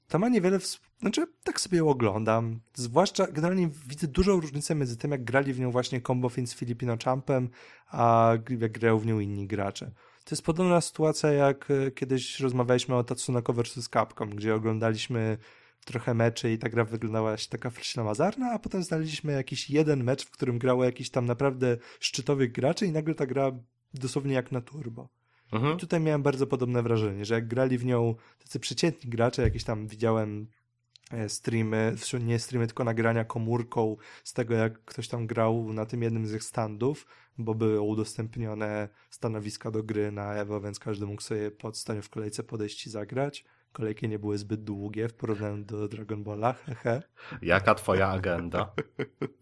to ma niewiele, wsp- znaczy tak sobie ją oglądam, zwłaszcza generalnie widzę dużą różnicę między tym, jak grali w nią właśnie Combo Fin z Filipino Champem, a jak grają w nią inni gracze. To jest podobna sytuacja, jak e, kiedyś rozmawialiśmy o Tatsunoko vs. Capcom, gdzie oglądaliśmy trochę meczy i ta gra wyglądała się taka ślamazarna, a potem znaleźliśmy jakiś jeden mecz, w którym grało jakiś tam naprawdę szczytowych graczy i nagle ta gra dosłownie jak na turbo. Mhm. I tutaj miałem bardzo podobne wrażenie, że jak grali w nią tacy przeciętni gracze, jakieś tam widziałem streamy, zresztą nie streamy, tylko nagrania komórką z tego, jak ktoś tam grał na tym jednym z ich standów, bo były udostępnione stanowiska do gry na Evo, więc każdy mógł sobie po staniu w kolejce podejść i zagrać. Kolejki nie były zbyt długie w porównaniu do Dragon Balla, hehe. Jaka twoja agenda?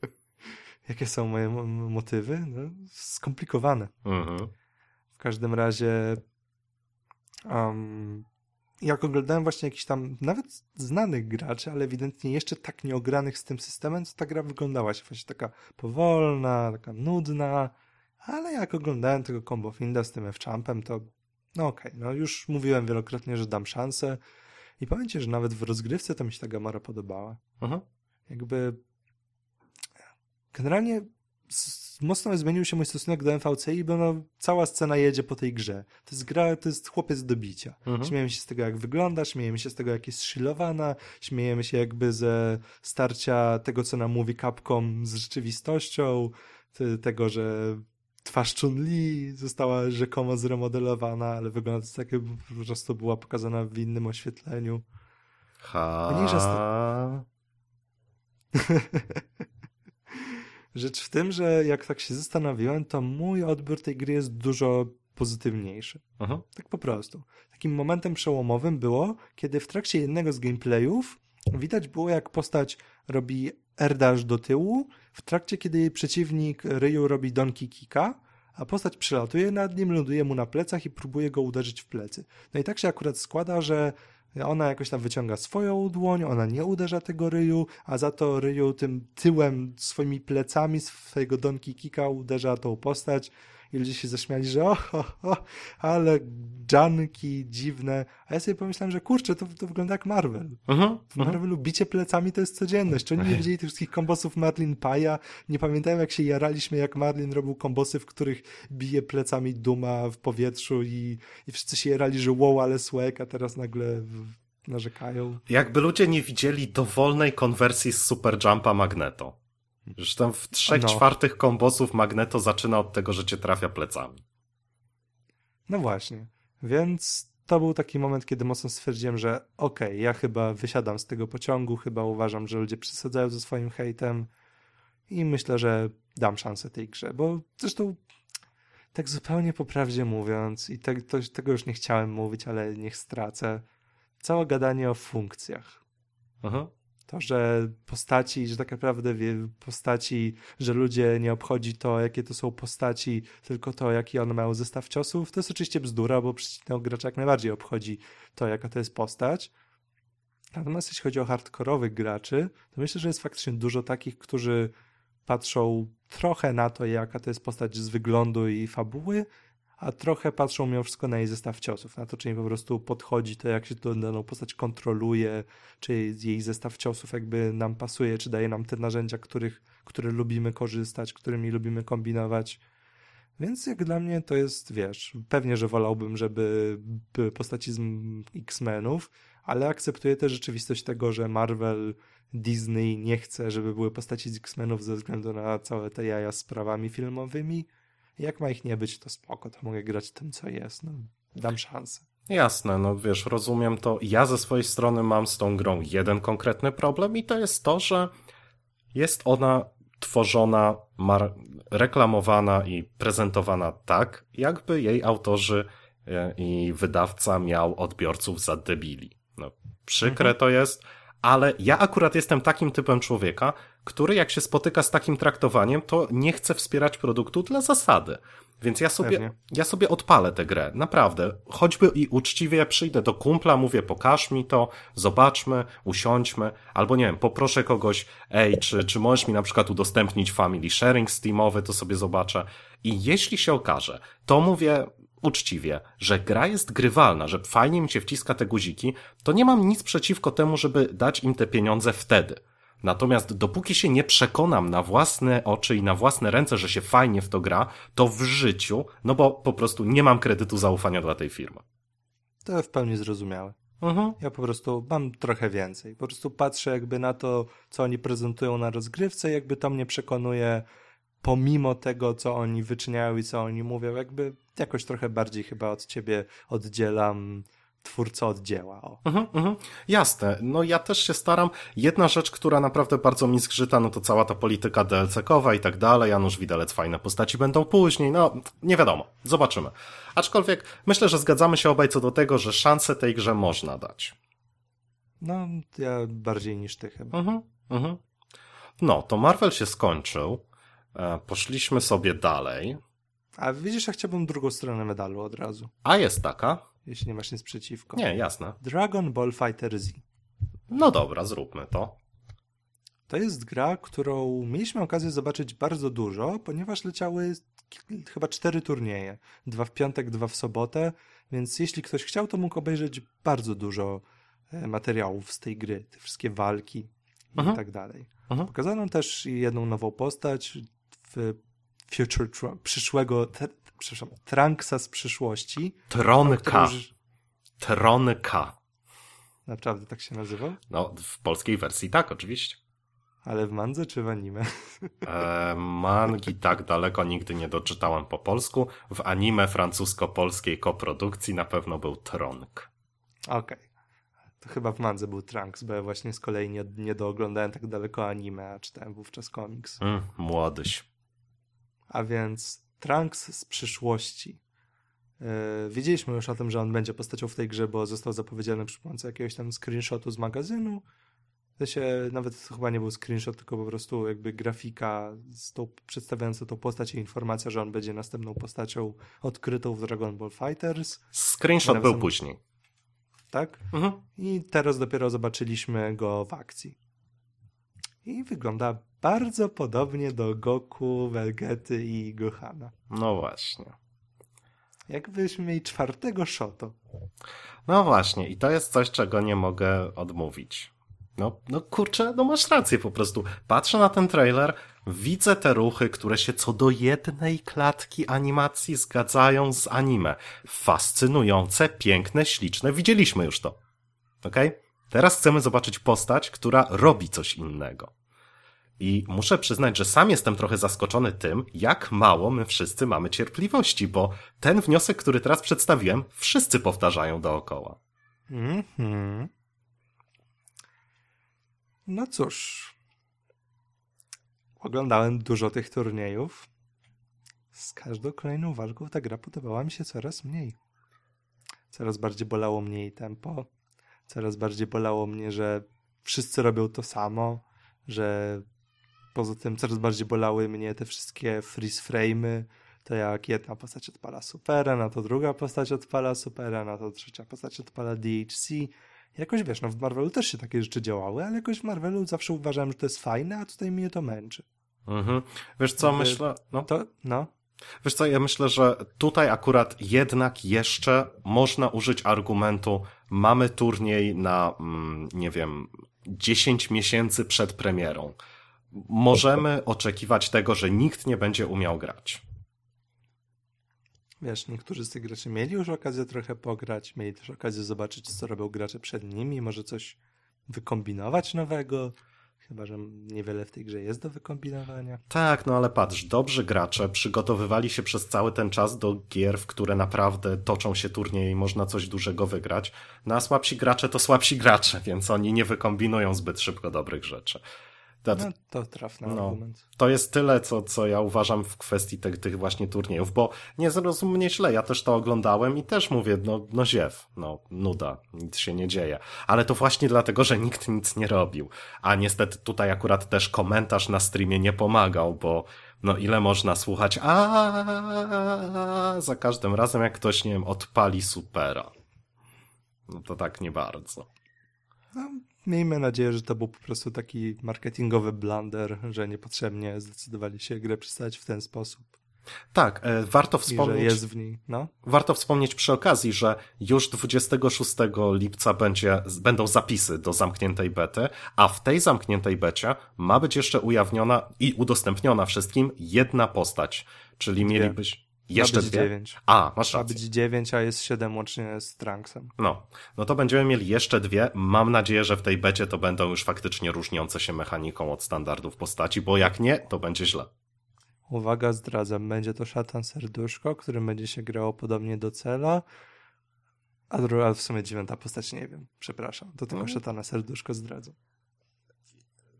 Jakie są moje mo- motywy? No, skomplikowane. Mhm. W każdym razie um, jak oglądałem właśnie jakichś tam nawet znanych graczy, ale ewidentnie jeszcze tak nieogranych z tym systemem, to ta gra wyglądała się właśnie taka powolna, taka nudna, ale jak oglądałem tego Combo Finda z tym F-Champem, to no okej, no już mówiłem wielokrotnie, że dam szansę i ci, że nawet w rozgrywce to mi się ta Gamora podobała Mhm. jakby generalnie mocno zmienił się mój stosunek do MVCI, bo no, cała scena jedzie po tej grze. To jest gra, to jest chłopiec do bicia. Mhm. Śmiejemy się z tego, jak wygląda, śmiejemy się z tego, jak jest szyllowana, śmiejemy się jakby ze starcia tego, co nam mówi Capcom z rzeczywistością, te- tego, że twarz Chun-Li została rzekomo zremodelowana, ale wygląda to tak, jakby po prostu była pokazana w innym oświetleniu. Mniejsza z Ha... Rzecz w tym, że jak tak się zastanowiłem, to mój odbiór tej gry jest dużo pozytywniejszy. Mhm. Tak po prostu. Takim momentem przełomowym było, kiedy w trakcie jednego z gameplayów widać było, jak postać robi R-dash do tyłu, w trakcie kiedy jej przeciwnik Ryu robi Donkey Kicka, a postać przelatuje nad nim, ląduje mu na plecach i próbuje go uderzyć w plecy. No i tak się akurat składa, że ona jakoś tam wyciąga swoją dłoń, ona nie uderza tego Ryu, a za to Ryu tym tyłem, swoimi plecami swojego Donkey Kicka uderza tą postać i ludzie się zaśmiali, że o, ho, ho, ale dżanki dziwne. A ja sobie pomyślałem, że kurczę, to, to wygląda jak Marvel. Mhm. W Marvelu bicie plecami to jest codzienność. Czy oni nie widzieli tych wszystkich kombosów Marlin Paja? Nie pamiętają, jak się jaraliśmy, jak Marlin robił kombosy, w których bije plecami Duma w powietrzu i, i wszyscy się jarali, że wow, ale słek, a teraz nagle narzekają. Jakby ludzie nie widzieli dowolnej konwersji z Super Jumpa Magneto. Zresztą w trzech No. czwartych kombosów Magneto zaczyna od tego, że cię trafia plecami. No właśnie. Więc to był taki moment, kiedy mocno stwierdziłem, że okej, ja chyba wysiadam z tego pociągu, chyba uważam, że ludzie przesadzają ze swoim hejtem i myślę, że dam szansę tej grze, bo zresztą tak zupełnie po prawdzie mówiąc i te, to, tego już nie chciałem mówić, ale niech stracę, całe gadanie o funkcjach. Mhm. To, że postaci, że tak naprawdę postaci, że ludzie nie obchodzi to, jakie to są postaci, tylko to, jaki one mają zestaw ciosów, to jest oczywiście bzdura, bo przeciwnego gracza jak najbardziej obchodzi to, jaka to jest postać. Natomiast jeśli chodzi o hardkorowych graczy, to myślę, że jest faktycznie dużo takich, którzy patrzą trochę na to, jaka to jest postać z wyglądu i fabuły, a trochę patrzą mimo wszystko na jej zestaw ciosów, na to, czy jej po prostu podchodzi to, jak się to daną postać kontroluje, czy jej zestaw ciosów jakby nam pasuje, czy daje nam te narzędzia, których, które lubimy korzystać, którymi lubimy kombinować. Więc jak dla mnie to jest, wiesz, pewnie, że wolałbym, żeby były postaci z X-Menów, ale akceptuję też rzeczywistość tego, że Marvel, Disney nie chce, żeby były postaci z X-Menów ze względu na całe te jaja z prawami filmowymi. Jak ma ich nie być, to spoko, to mogę grać tym, co jest. No, dam szansę. Jasne, no wiesz, rozumiem to. Ja ze swojej strony mam z tą grą jeden konkretny problem i to jest to, że jest ona tworzona, reklamowana i prezentowana tak, jakby jej autorzy e, i wydawca miał odbiorców za debili. No, przykre mhm. to jest, ale ja akurat jestem takim typem człowieka, który jak się spotyka z takim traktowaniem, to nie chce wspierać produktu dla zasady. Więc ja sobie, ja sobie odpalę tę grę, naprawdę. Choćby i uczciwie przyjdę do kumpla, mówię, pokaż mi to, zobaczmy, usiądźmy, albo nie wiem, poproszę kogoś, ej, czy, czy możesz mi na przykład udostępnić family sharing steamowy, to sobie zobaczę. I jeśli się okaże, to mówię, uczciwie, że gra jest grywalna, że fajnie mi się wciska te guziki, to nie mam nic przeciwko temu, żeby dać im te pieniądze wtedy. Natomiast dopóki się nie przekonam na własne oczy i na własne ręce, że się fajnie w to gra, to w życiu, no bo po prostu nie mam kredytu zaufania dla tej firmy. To w pełni zrozumiałe. Mhm. Ja po prostu mam trochę więcej. Po prostu patrzę jakby na to, co oni prezentują na rozgrywce, jakby to mnie przekonuje pomimo tego, co oni wyczyniają i co oni mówią, jakby jakoś trochę bardziej chyba od ciebie oddzielam twórca od dzieła. O. Mhm, mhm. Jasne. No ja też się staram. Jedna rzecz, która naprawdę bardzo mi zgrzyta, no to cała ta polityka DLC-kowa i tak dalej. Janusz Widelec, fajne postaci będą później. No, nie wiadomo. Zobaczymy. Aczkolwiek myślę, że zgadzamy się obaj co do tego, że szansę tej grze można dać. No, ja bardziej niż ty chyba. Mhm, mhm. No, to Marvel się skończył. E, poszliśmy sobie dalej. A widzisz, ja chciałbym drugą stronę medalu od razu. A jest taka? Jeśli nie masz nic przeciwko. Nie, jasne. Dragon Ball Fighter Z. No dobra, zróbmy to. To jest gra, którą mieliśmy okazję zobaczyć bardzo dużo, ponieważ leciały chyba cztery turnieje. Dwa w piątek, dwa w sobotę, więc jeśli ktoś chciał, to mógł obejrzeć bardzo dużo e, materiałów z tej gry. Te wszystkie walki i mhm. tak dalej. Mhm. Pokazano też jedną nową postać, w Future przyszłego, te, przepraszam, Trunksa z przyszłości. Tronka. Już... Tronka. Naprawdę tak się nazywał? No, w polskiej wersji tak, oczywiście. Ale w mandze czy w anime? E, mangi tak daleko nigdy nie doczytałem po polsku. W anime francusko-polskiej koprodukcji na pewno był Tronk. Okej. Okay. To chyba w mandze był Trunks, bo ja właśnie z kolei nie, nie dooglądałem tak daleko anime, a czytałem wówczas komiks. Mm, młodyś. A więc Trunks z przyszłości. Yy, wiedzieliśmy już o tym, że on będzie postacią w tej grze, bo został zapowiedziany przy pomocy jakiegoś tam screenshotu z magazynu. To się nawet chyba nie był screenshot, tylko po prostu jakby grafika z tą, przedstawiająca tą postać i informacja, że on będzie następną postacią odkrytą w Dragon Ball Fighters. Screenshot był później. Tak? Mhm. I teraz dopiero zobaczyliśmy go w akcji. I wygląda bardzo podobnie do Goku, Vegety i Gohana. No właśnie. Jakbyśmy mieli czwartego Shoto. No właśnie, i to jest coś, czego nie mogę odmówić. No, no kurczę, no masz rację po prostu. Patrzę na ten trailer, widzę te ruchy, które się co do jednej klatki animacji zgadzają z anime. Fascynujące, piękne, śliczne. Widzieliśmy już to. Okej? Okay? Teraz chcemy zobaczyć postać, która robi coś innego. I muszę przyznać, że sam jestem trochę zaskoczony tym, jak mało my wszyscy mamy cierpliwości, bo ten wniosek, który teraz przedstawiłem, wszyscy powtarzają dookoła. Mhm. No cóż. Oglądałem dużo tych turniejów. Z każdą kolejną walką ta gra podobała mi się coraz mniej. Coraz bardziej bolało mnie jej tempo. Coraz bardziej bolało mnie, że wszyscy robią to samo, że Poza tym coraz bardziej bolały mnie te wszystkie freeze frame'y, to jak jedna postać odpala supera, na to druga postać odpala supera, na to trzecia postać odpala DHC. Jakoś wiesz, no w Marvelu też się takie rzeczy działały, ale jakoś w Marvelu zawsze uważałem, że to jest fajne, a tutaj mnie to męczy. Mhm. Wiesz co, myślę... No. To, no. Wiesz co, ja myślę, że tutaj akurat jednak jeszcze można użyć argumentu mamy turniej na, mm, nie wiem, 10 miesięcy przed premierą. Możemy oczekiwać tego, że nikt nie będzie umiał grać. Wiesz, niektórzy z tych graczy mieli już okazję trochę pograć, mieli też okazję zobaczyć, co robią gracze przed nimi, może coś wykombinować nowego. Chyba, że niewiele w tej grze jest do wykombinowania. Tak, no ale patrz, dobrzy gracze przygotowywali się przez cały ten czas do gier, w które naprawdę toczą się turnieje i można coś dużego wygrać. No a słabsi gracze to słabsi gracze, więc oni nie wykombinują zbyt szybko dobrych rzeczy. To, no, to trafny no, argument. To jest tyle, co, co ja uważam w kwestii tych, tych właśnie turniejów, bo nie zrozum mnie źle, ja też to oglądałem i też mówię, no, no ziew, no nuda, nic się nie dzieje. Ale to właśnie dlatego, że nikt nic nie robił. A niestety tutaj akurat też komentarz na streamie nie pomagał, bo no ile można słuchać a za każdym razem, jak ktoś, nie wiem, odpali supera. No to tak nie bardzo. No, miejmy nadzieję, że to był po prostu taki marketingowy blunder, że niepotrzebnie zdecydowali się grę przedstawiać w ten sposób. Tak, e, warto wspomnieć. jest w niej, no. Warto wspomnieć przy okazji, że już 26 lipca będzie, będą zapisy do zamkniętej bety, a w tej zamkniętej becie ma być jeszcze ujawniona i udostępniona wszystkim jedna postać. Czyli mielibyś. Jeszcze dwie? 9. A, masz rację. Ma być 9, a jest 7 łącznie z Trunksem. No, no to będziemy mieli jeszcze dwie. Mam nadzieję, że w tej becie to będą już faktycznie różniące się mechaniką od standardów postaci, bo jak nie, to będzie źle. Uwaga, zdradzam. Będzie to szatan serduszko, którym będzie się grało podobnie do cela. A, druga, w sumie dziewiąta postać nie wiem. Przepraszam. To tylko no. szatana serduszko zdradzę.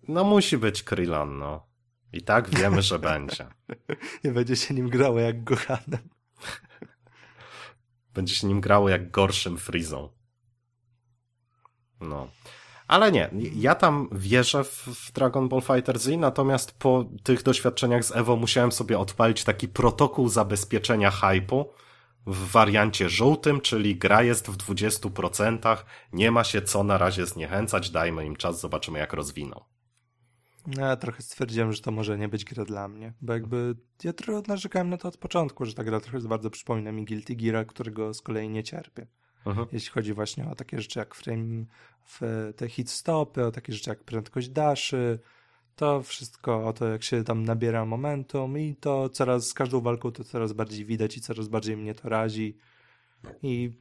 No musi być Krillon, no. I tak wiemy, że będzie. Nie będzie się nim grało jak Gohanem. Będzie się nim grało jak gorszym Frizą. No. Ale nie, ja tam wierzę w, Dragon Ball Fighter Z, natomiast po tych doświadczeniach z Evo musiałem sobie odpalić taki protokół zabezpieczenia hypu w wariancie żółtym, czyli gra jest w 20%, nie ma się co na razie zniechęcać, dajmy im czas, zobaczymy jak rozwiną. No, ja trochę stwierdziłem, że to może nie być gra dla mnie, bo jakby ja trochę narzekałem na to od początku, że ta gra trochę bardzo przypomina mi Guilty Gear, którego z kolei nie cierpię. Mhm. Jeśli chodzi właśnie o takie rzeczy jak frame, te hit stopy, o takie rzeczy jak prędkość daszy, to wszystko o to, jak się tam nabiera momentum i to coraz, z każdą walką to coraz bardziej widać i coraz bardziej mnie to razi. I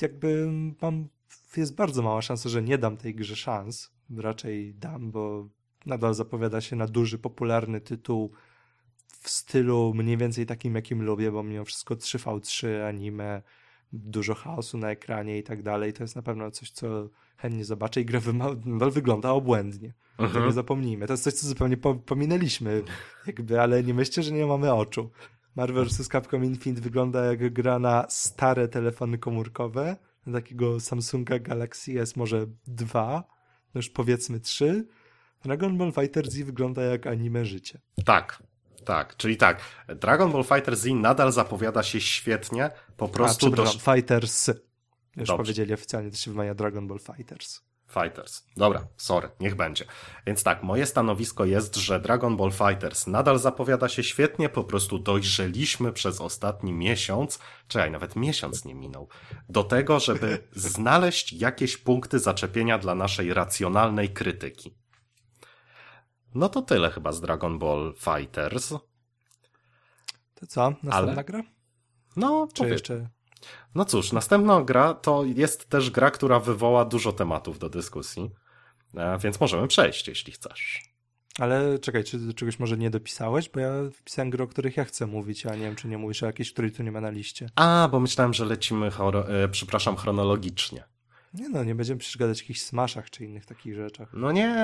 jakby mam, jest bardzo mała szansa, że nie dam tej grze szans, raczej dam, bo nadal zapowiada się na duży, popularny tytuł w stylu mniej więcej takim, jakim lubię, bo mimo wszystko 3v3 anime, dużo chaosu na ekranie i tak dalej, to jest na pewno coś, co chętnie zobaczę i gra nadal wygląda obłędnie. Mhm. To nie zapomnijmy. To jest coś, co zupełnie po pominęliśmy, jakby, ale nie myślcie, że nie mamy oczu. Marvel vs. Capcom Infinite wygląda jak gra na stare telefony komórkowe, na takiego Samsunga Galaxy S może 2, no już powiedzmy trzy, Dragon Ball Fighter Z wygląda jak anime życie. Tak, tak, czyli tak, Dragon Ball Fighter Z nadal zapowiada się świetnie, po prostu... A, do... Fighters. Już Dobrze. powiedzieli oficjalnie, to się wymawia Dragon Ball Fighters. Fighters. Dobra, sorry, niech będzie. Więc tak, moje stanowisko jest, że Dragon Ball Fighters nadal zapowiada się świetnie, po prostu dojrzeliśmy przez ostatni miesiąc, czekaj, nawet miesiąc nie minął, do tego, żeby znaleźć jakieś punkty zaczepienia dla naszej racjonalnej krytyki. No to tyle chyba z Dragon Ball Fighters. To co? Następna Ale... gra? No, czy jeszcze no cóż, następna gra to jest też gra, która wywoła dużo tematów do dyskusji, e, więc możemy przejść, jeśli chcesz. Ale czekaj, czy czegoś może nie dopisałeś? Bo ja wpisałem gry, o których ja chcę mówić, a nie wiem, czy nie mówisz o jakiejś, której tu nie ma na liście. A, bo myślałem, że lecimy, e, przepraszam, chronologicznie. Nie no, nie będziemy przecież gadać o jakichś smaszach czy innych takich rzeczach. No nie.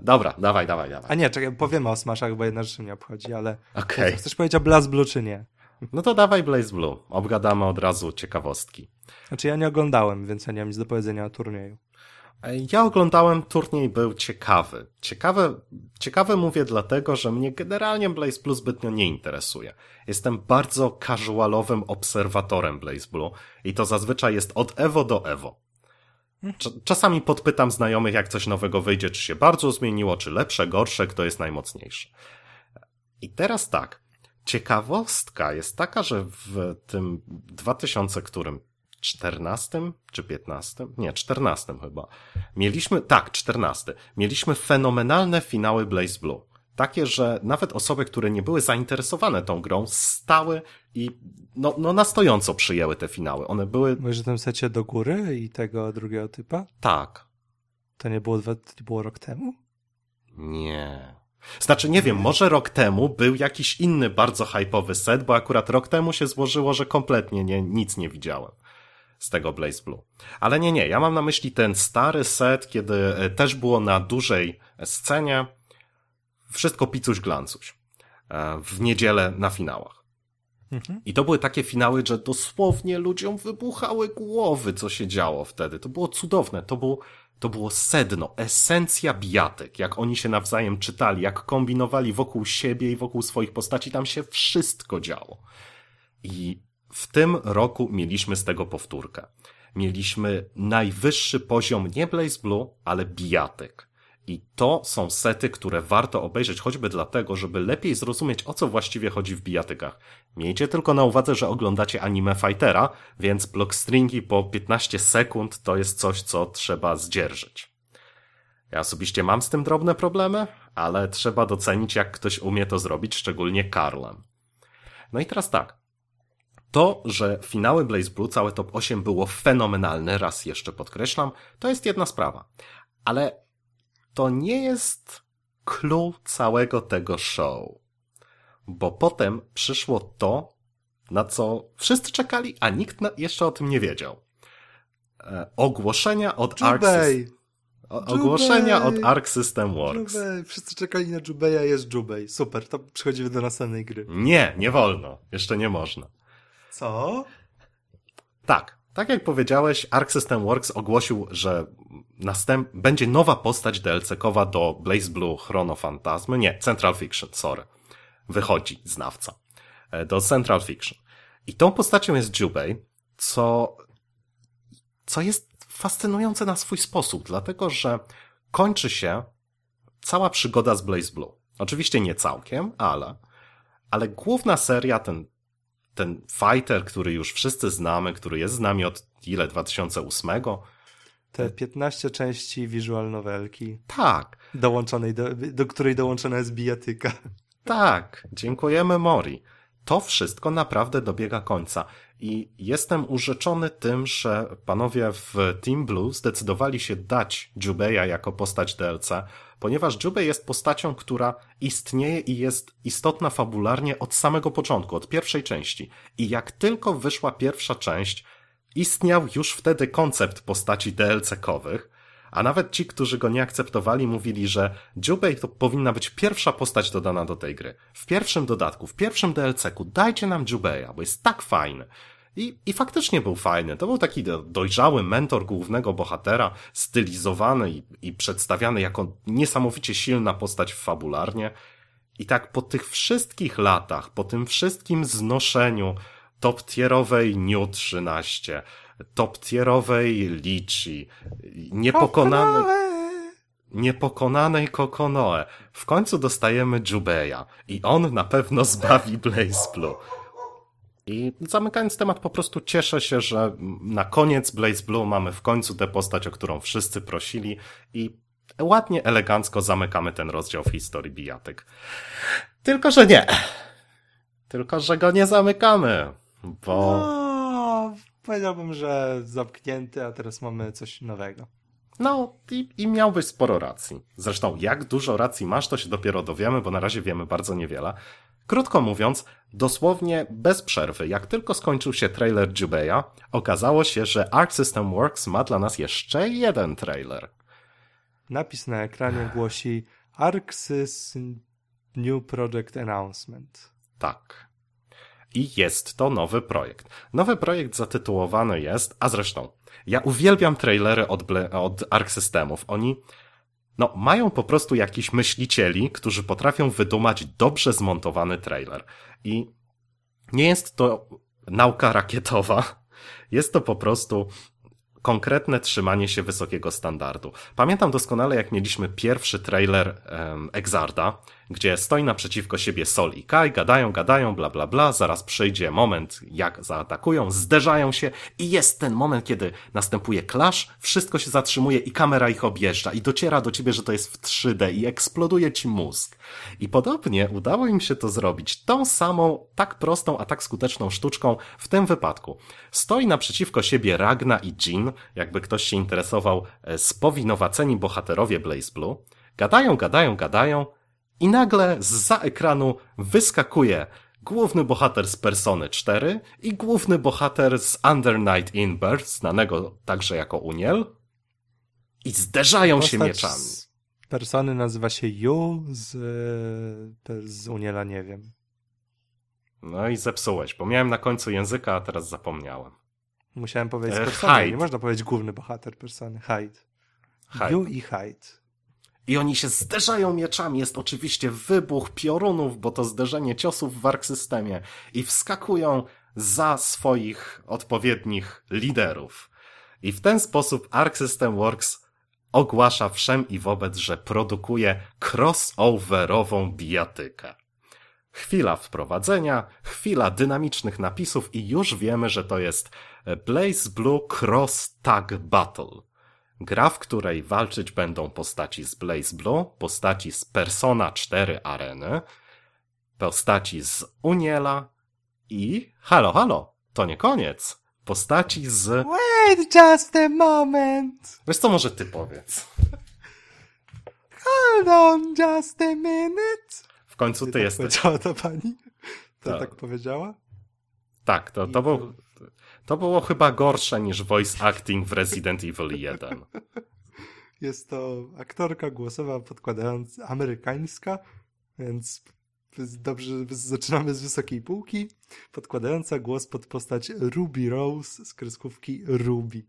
Dobra, dawaj, dawaj, dawaj. A nie, czekaj, powiemy o smaszach, bo jedna rzecz mnie obchodzi, ale... Okay. Chcesz powiedzieć o Blast czy nie? No to dawaj Blaze Blue. Obgadamy od razu ciekawostki. Znaczy ja nie oglądałem, więc ja nie mam nic do powiedzenia o turnieju. Ja oglądałem, turniej był ciekawy. Ciekawy, ciekawy mówię dlatego, że mnie generalnie Blaze Blue zbytnio nie interesuje. Jestem bardzo casualowym obserwatorem Blaze Blue i to zazwyczaj jest od Evo do Evo. Czasami podpytam znajomych, jak coś nowego wyjdzie, czy się bardzo zmieniło, czy lepsze, gorsze, kto jest najmocniejszy. I teraz tak. Ciekawostka jest taka, że w tym 2000 którym 14 czy 15? Nie, 14 chyba. Mieliśmy, tak, 14. Mieliśmy fenomenalne finały Blaze Blue. Takie, że nawet osoby, które nie były zainteresowane tą grą, stały i no, no na stojąco przyjęły te finały. One były... Może tym secie do góry i tego drugiego typa? Tak. To nie było, dwa, to było rok temu? Nie. Znaczy, nie wiem, może rok temu był jakiś inny bardzo hype'owy set, bo akurat rok temu się złożyło, że kompletnie nie, nic nie widziałem z tego Blaze Blue. Ale nie, nie, ja mam na myśli ten stary set, kiedy e, też było na dużej scenie wszystko picuś glancuś e, w niedzielę na finałach. Mhm. I to były takie finały, że dosłownie ludziom wybuchały głowy, co się działo wtedy. To było cudowne. To było, to było sedno, esencja bijatek, jak oni się nawzajem czytali, jak kombinowali wokół siebie i wokół swoich postaci, tam się wszystko działo. I w tym roku mieliśmy z tego powtórkę. Mieliśmy najwyższy poziom nie Blaze Blue, ale bijatek. I to są sety, które warto obejrzeć, choćby dlatego, żeby lepiej zrozumieć, o co właściwie chodzi w bijatykach. Miejcie tylko na uwadze, że oglądacie anime Fightera, więc blockstringi po 15 sekund to jest coś, co trzeba zdzierżyć. Ja osobiście mam z tym drobne problemy, ale trzeba docenić, jak ktoś umie to zrobić, szczególnie Karlem. No i teraz tak. To, że finały Blaze Blue, całe top 8 było fenomenalne, raz jeszcze podkreślam, to jest jedna sprawa. Ale to nie jest clue całego tego show. Bo potem przyszło to, na co wszyscy czekali, a nikt jeszcze o tym nie wiedział. E, ogłoszenia od Arc. Ogłoszenia od Arc System Works. Wszyscy czekali na Jubeja, jest Jubei. Super, to przechodzimy do następnej gry. Nie, nie wolno. Jeszcze nie można. Co? Tak. Tak jak powiedziałeś, Arc System Works ogłosił, że następ... będzie nowa postać DLC-kowa do Blaze Blue Chrono Phantasmy. Nie, Central Fiction, sorry. Wychodzi znawca. E, do Central Fiction. I tą postacią jest Jubei, co, co jest fascynujące na swój sposób, dlatego że kończy się cała przygoda z Blaze Blue. Oczywiście nie całkiem, ale, ale główna seria, ten ten fighter, który już wszyscy znamy, który jest z nami od ile, 2008? Te 15 części visual novelki. Tak. Dołączonej do, do której dołączona jest bijatyka. Tak, dziękujemy Mori. To wszystko naprawdę dobiega końca. I jestem urzeczony tym, że panowie w Team Blue zdecydowali się dać Jubeja jako postać DLC, ponieważ Jubei jest postacią, która istnieje i jest istotna fabularnie od samego początku, od pierwszej części. I jak tylko wyszła pierwsza część, istniał już wtedy koncept postaci DLC-kowych, a nawet ci, którzy go nie akceptowali, mówili, że Jubei to powinna być pierwsza postać dodana do tej gry. W pierwszym dodatku, w pierwszym DLC-ku dajcie nam Jubeja, bo jest tak fajny. I, I faktycznie był fajny. To był taki dojrzały mentor głównego bohatera, stylizowany i, i przedstawiany jako niesamowicie silna postać fabularnie. I tak po tych wszystkich latach, po tym wszystkim znoszeniu top tierowej New 13, top tierowej Lichi, niepokonanej, niepokonanej Kokonoe, w końcu dostajemy Jubeja i on na pewno zbawi Blaze Blue. I zamykając temat, po prostu cieszę się, że na koniec Blaze Blue mamy w końcu tę postać, o którą wszyscy prosili i ładnie, elegancko zamykamy ten rozdział w historii bijatek. Tylko, że nie. Tylko, że go nie zamykamy, bo... No, powiedziałbym, że zamknięty, a teraz mamy coś nowego. No i, i miałbyś sporo racji. Zresztą jak dużo racji masz, to się dopiero dowiemy, bo na razie wiemy bardzo niewiele. Krótko mówiąc, dosłownie bez przerwy, jak tylko skończył się trailer Jubeya, okazało się, że Arc System Works ma dla nas jeszcze jeden trailer. Napis na ekranie głosi Arxis New Project Announcement. Tak. I jest to nowy projekt. Nowy projekt zatytułowany jest, a zresztą, ja uwielbiam trailery od, od Arc Systemów. Oni no, mają po prostu jakiś myślicieli, którzy potrafią wydumać dobrze zmontowany trailer. I nie jest to nauka rakietowa, jest to po prostu konkretne trzymanie się wysokiego standardu. Pamiętam doskonale, jak mieliśmy pierwszy trailer um, Exarda gdzie stoi naprzeciwko siebie Sol i Kai, gadają, gadają, bla, bla, bla, zaraz przyjdzie moment, jak zaatakują, zderzają się i jest ten moment, kiedy następuje clash, wszystko się zatrzymuje i kamera ich objeżdża i dociera do ciebie, że to jest w 3D i eksploduje ci mózg. I podobnie udało im się to zrobić tą samą, tak prostą, a tak skuteczną sztuczką w tym wypadku. Stoi naprzeciwko siebie Ragna i Jean, jakby ktoś się interesował, e, spowinowaceni bohaterowie Blaze Blue, gadają, gadają, gadają, i nagle za ekranu wyskakuje główny bohater z Persony 4 i główny bohater z Under Night Inbirth, znanego także jako Uniel, i zderzają Postać się mieczami. Persony nazywa się Yu, z, z Uniela nie wiem. No i zepsułeś, bo miałem na końcu języka, a teraz zapomniałem. Musiałem powiedzieć e, persony, nie można powiedzieć główny bohater persony, Hyde. Hyde. Yu i Hyde. I oni się zderzają mieczami. Jest oczywiście wybuch piorunów, bo to zderzenie ciosów w ark systemie. I wskakują za swoich odpowiednich liderów. I w ten sposób Arc System Works ogłasza wszem i wobec, że produkuje crossoverową bijatykę. Chwila wprowadzenia, chwila dynamicznych napisów i już wiemy, że to jest Blaze Blue Cross Tag Battle. Gra, w której walczyć będą postaci z Blaze Blue, postaci z Persona 4 Areny, postaci z Uniela i... Halo, halo, to nie koniec. Postaci z... Wait just a moment. Wiesz co, może ty powiedz. Hold on just a minute. W końcu ty, ty tak jesteś. powiedziała to pani? To tak, tak powiedziała? Tak, to, to był... To było chyba gorsze niż voice acting w Resident Evil 1. Jest to aktorka głosowa podkładająca amerykańska, więc dobrze zaczynamy z wysokiej półki, podkładająca głos pod postać Ruby Rose z kreskówki Ruby.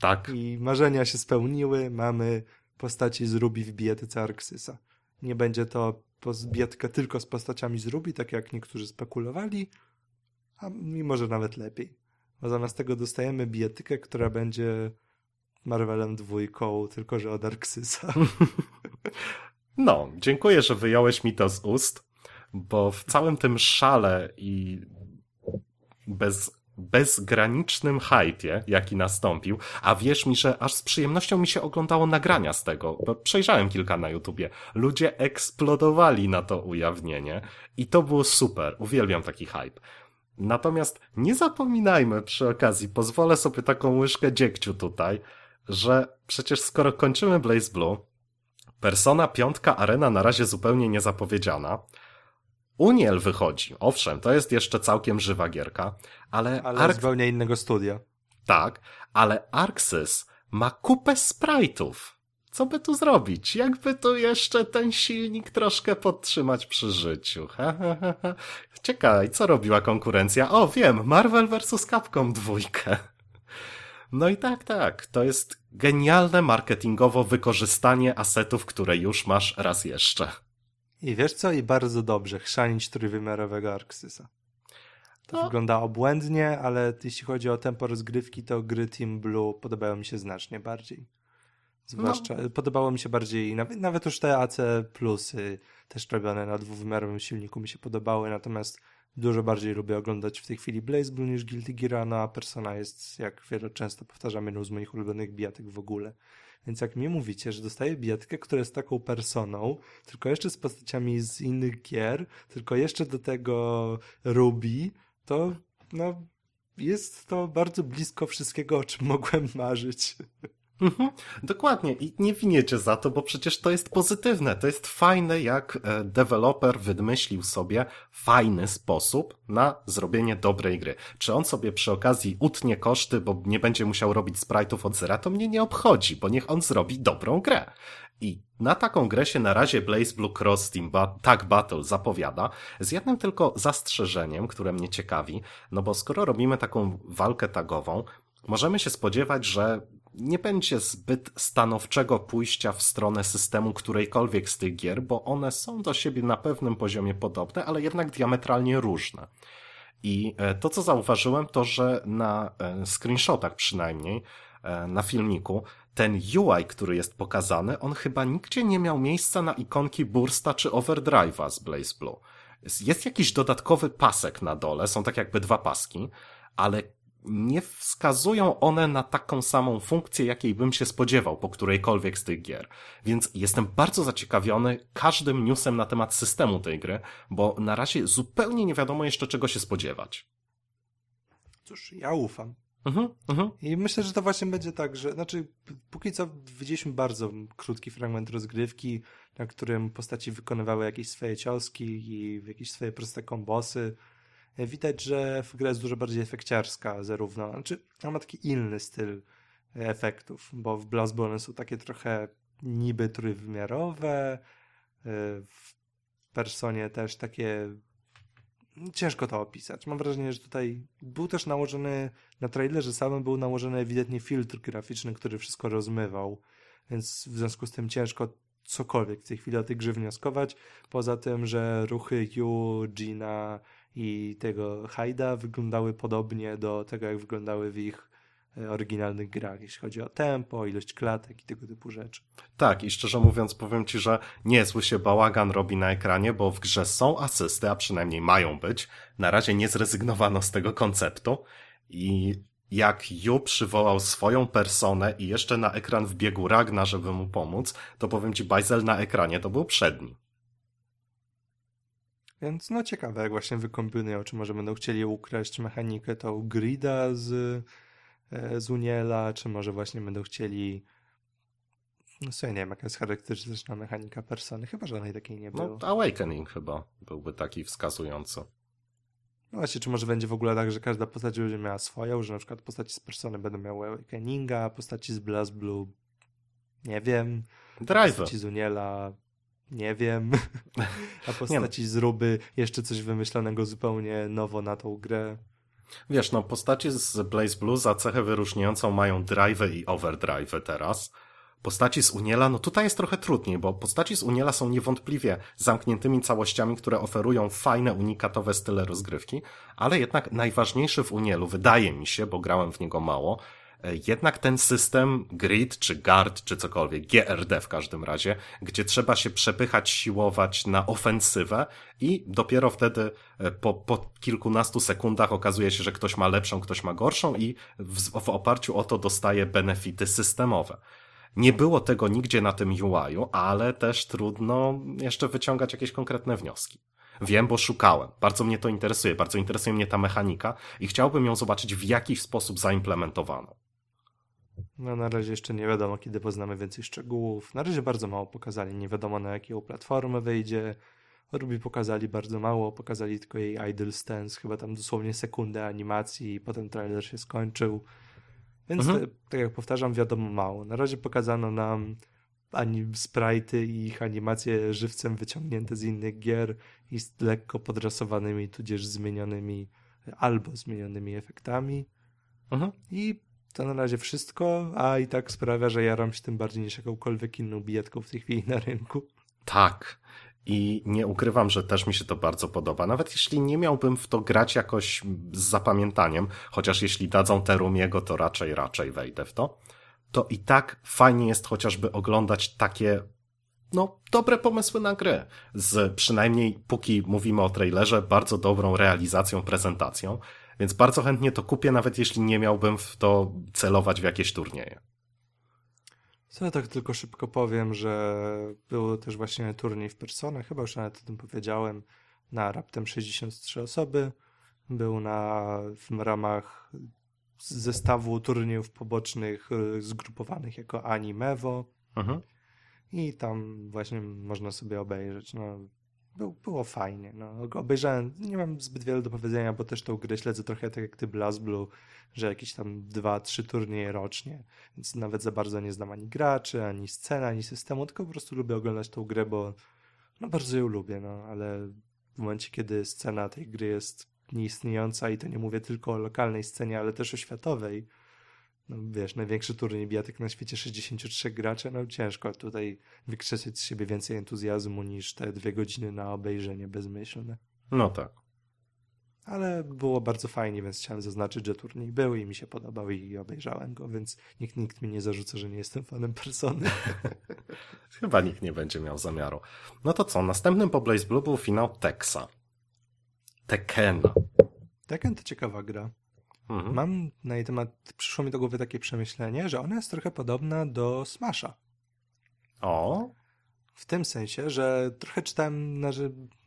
Tak. I marzenia się spełniły, mamy postaci z Ruby w bietce Arxysa. Nie będzie to bietka tylko z postaciami z Ruby, tak jak niektórzy spekulowali, a mimo, że nawet lepiej. A zamiast tego dostajemy bijatykę, która będzie Marvelem dwójką, tylko że od Arxysa. No, dziękuję, że wyjąłeś mi to z ust, bo w całym tym szale i bez, bezgranicznym hypie, jaki nastąpił, a wierz mi, że aż z przyjemnością mi się oglądało nagrania z tego, bo przejrzałem kilka na YouTubie. Ludzie eksplodowali na to ujawnienie i to było super. Uwielbiam taki hype. Natomiast nie zapominajmy przy okazji, pozwolę sobie taką łyżkę dziegciu tutaj, że przecież skoro kończymy Blaze Blue, Persona 5 Arena na razie zupełnie niezapowiedziana, Uniel wychodzi. Owszem, to jest jeszcze całkiem żywa gierka, ale... Ale Ark... zupełnie innego studia. Tak, ale Arxis ma kupę sprite'ów co by tu zrobić? Jakby tu jeszcze ten silnik troszkę podtrzymać przy życiu? Ciekawe, co robiła konkurencja? O, wiem, Marvel vs. Capcom dwójkę. No i tak, tak, to jest genialne marketingowo wykorzystanie asetów, które już masz raz jeszcze. I wiesz co? I bardzo dobrze chrzanić trójwymiarowego Arxysa. To no. wygląda obłędnie, ale jeśli chodzi o tempo rozgrywki, to gry Team Blue podobają mi się znacznie bardziej. Zwłaszcza no. podobało mi się bardziej, nawet, nawet już te AC plusy też robione na dwuwymiarowym silniku mi się podobały, natomiast dużo bardziej lubię oglądać w tej chwili Blaze Blue niż Guilty Gear, no a Persona jest, jak wiele często powtarzam, jedną z moich ulubionych bijatek w ogóle. Więc jak mi mówicie, że dostaję bijatkę, która jest taką personą, tylko jeszcze z postaciami z innych gier, tylko jeszcze do tego Ruby, to no, jest to bardzo blisko wszystkiego, o czym mogłem marzyć. Mhm, dokładnie i nie winiecie za to, bo przecież to jest pozytywne, to jest fajne, jak e, deweloper wymyślił sobie fajny sposób na zrobienie dobrej gry. Czy on sobie przy okazji utnie koszty, bo nie będzie musiał robić sprite'ów od zera, to mnie nie obchodzi, bo niech on zrobi dobrą grę. I na taką grę się na razie Blaze Blue Cross Team ba Tag Battle zapowiada, z jednym tylko zastrzeżeniem, które mnie ciekawi, no bo skoro robimy taką walkę tagową, możemy się spodziewać, że nie będzie zbyt stanowczego pójścia w stronę systemu którejkolwiek z tych gier, bo one są do siebie na pewnym poziomie podobne, ale jednak diametralnie różne. I e, to, co zauważyłem, to, że na e, screenshotach przynajmniej, e, na filmiku, ten UI, który jest pokazany, on chyba nigdzie nie miał miejsca na ikonki Bursta czy Overdrive'a z Blaze Blue. Jest jakiś dodatkowy pasek na dole, są tak jakby dwa paski, ale nie wskazują one na taką samą funkcję, jakiej bym się spodziewał po którejkolwiek z tych gier. Więc jestem bardzo zaciekawiony każdym newsem na temat systemu tej gry, bo na razie zupełnie nie wiadomo jeszcze czego się spodziewać. Cóż, ja ufam. Mhm, mhm. I myślę, że to właśnie będzie tak, że znaczy póki co widzieliśmy bardzo krótki fragment rozgrywki, na którym postaci wykonywały jakieś swoje cioski i jakieś swoje proste kombosy. Widać, że gra jest dużo bardziej efekciarska zarówno, znaczy ona ma taki inny styl efektów, bo w Blast one są takie trochę niby trójwymiarowe, w Personie też takie ciężko to opisać. Mam wrażenie, że tutaj był też nałożony, na trailerze samym był nałożony ewidentnie filtr graficzny, który wszystko rozmywał, więc w związku z tym ciężko cokolwiek w tej chwili o tej grze wnioskować, poza tym, że ruchy Yu, Gina i tego Haida wyglądały podobnie do tego, jak wyglądały w ich E, oryginalnych grach, jeśli chodzi o tempo, ilość klatek i tego typu rzeczy. Tak, i szczerze mówiąc powiem Ci, że niezły się bałagan robi na ekranie, bo w grze są asysty, a przynajmniej mają być. Na razie nie zrezygnowano z tego konceptu i jak Yu przywołał swoją personę i jeszcze na ekran wbiegł Ragna, żeby mu pomóc, to powiem Ci, Bajzel na ekranie to był przedni. Więc no ciekawe, jak właśnie wykombinują, czy może będą chcieli ukraść mechanikę tą grida z E, z Uniela, czy może właśnie będą chcieli no sobie nie wiem, jaka jest charakterystyczna mechanika persony. Chyba żadnej takiej nie było. No, Awakening chyba byłby taki wskazujący. No właśnie, czy może będzie w ogóle tak, że każda postać będzie miała swoją, że na przykład postaci z persony będą miały Awakeninga, postaci z Blast Blue nie wiem. Drive. Postaci z Uniela nie wiem. A postaci z Ruby jeszcze coś wymyślonego zupełnie nowo na tą grę. Wiesz, no postaci z Blaze Blue za cechę wyróżniającą mają drive i overdrive teraz. Postaci z Uniela, no tutaj jest trochę trudniej, bo postaci z Uniela są niewątpliwie zamkniętymi całościami, które oferują fajne, unikatowe style rozgrywki, ale jednak najważniejszy w Unielu, wydaje mi się, bo grałem w niego mało, jednak ten system grid, czy guard, czy cokolwiek, GRD w każdym razie, gdzie trzeba się przepychać, siłować na ofensywę i dopiero wtedy e, po, po kilkunastu sekundach okazuje się, że ktoś ma lepszą, ktoś ma gorszą i w, w oparciu o to dostaje benefity systemowe. Nie było tego nigdzie na tym UI-u, ale też trudno jeszcze wyciągać jakieś konkretne wnioski. Wiem, bo szukałem. Bardzo mnie to interesuje, bardzo interesuje mnie ta mechanika i chciałbym ją zobaczyć w jakiś sposób zaimplementowaną. No na razie jeszcze nie wiadomo, kiedy poznamy więcej szczegółów. Na razie bardzo mało pokazali. Nie wiadomo na jaką platformę wyjdzie. Ruby pokazali bardzo mało, pokazali tylko jej idle stance, chyba tam dosłownie sekundę animacji i potem trailer się skończył. Więc mhm. te, tak jak powtarzam, wiadomo mało. Na razie pokazano nam ani sprite i ich animacje żywcem wyciągnięte z innych gier i z lekko podrasowanymi, tudzież zmienionymi albo zmienionymi efektami. Mhm. I to na razie wszystko, a i tak sprawia, że jaram się tym bardziej niż jakąkolwiek inną bijetką w tej chwili na rynku. Tak. I nie ukrywam, że też mi się to bardzo podoba. Nawet jeśli nie miałbym w to grać jakoś z zapamiętaniem, chociaż jeśli dadzą Terumiego, to raczej, raczej wejdę w to, to i tak fajnie jest chociażby oglądać takie no, dobre pomysły na grę. Z przynajmniej, póki mówimy o trailerze, bardzo dobrą realizacją, prezentacją. Więc bardzo chętnie to kupię, nawet jeśli nie miałbym w to celować w jakieś turnieje. Co ja tak tylko szybko powiem, że był też właśnie turniej w Personę, chyba już nawet o tym powiedziałem, na raptem 63 osoby. Był na, w ramach zestawu turniejów pobocznych y, zgrupowanych jako Animevo. Mhm. I tam właśnie można sobie obejrzeć. No, był, było fajnie. No. Obejrzałem, nie mam zbyt wiele do powiedzenia, bo też tą grę śledzę trochę tak jak ty Blue, że jakieś tam dwa, trzy turnieje rocznie, więc nawet za bardzo nie znam ani graczy, ani sceny, ani systemu, tylko po prostu lubię oglądać tą grę, bo no bardzo ją lubię, no, ale w momencie, kiedy scena tej gry jest nieistniejąca i to nie mówię tylko o lokalnej scenie, ale też o światowej, no wiesz, największy turniej bijatyk na świecie 63 gracze, no ciężko tutaj wykrzesać z siebie więcej entuzjazmu niż te dwie godziny na obejrzenie bezmyślne. No tak. ale było bardzo fajnie, więc chciałem zaznaczyć, że turniej był i mi się podobał i obejrzałem go, więc nikt, nikt mi nie zarzuca, że nie jestem fanem persony. Chyba nikt nie będzie miał zamiaru. No to co, następnym po Blaze Blue był finał Texa. Tekena. Tekken to ciekawa gra. Mhm. Mam na jej temat, przyszło mi do głowy takie przemyślenie, że ona jest trochę podobna do Smasha. O? W tym sensie, że trochę czytałem,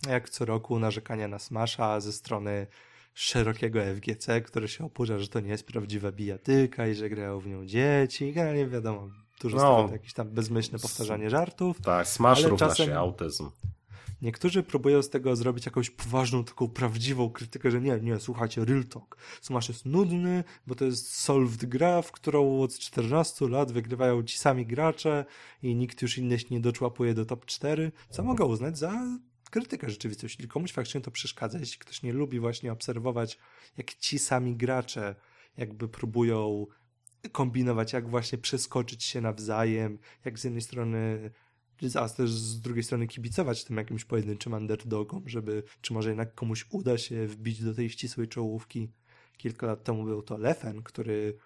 jak co roku, narzekania na Smasha ze strony szerokiego FGC, które się opurza, że to nie jest prawdziwa bijatyka i że grają w nią dzieci. I generalnie wiadomo, dużo no, jakieś tam bezmyślne powtarzanie żartów. Tak, Smash równa czasem, się autyzm. Niektórzy próbują z tego zrobić jakąś poważną, taką prawdziwą krytykę, że nie, nie, słuchajcie, Real Talk. Smash jest nudny, bo to jest solved gra, w którą od 14 lat wygrywają ci sami gracze i nikt już inny się nie doczłapuje do top 4, co mogę uznać za krytykę rzeczywistości. Jeśli komuś faktycznie to przeszkadza, jeśli ktoś nie lubi właśnie obserwować, jak ci sami gracze jakby próbują kombinować, jak właśnie przeskoczyć się nawzajem, jak z jednej strony a też z drugiej strony kibicować tym jakimś pojedynczym underdogom, żeby, czy może jednak komuś uda się wbić do tej ścisłej czołówki. Kilka lat temu był to Lefen, który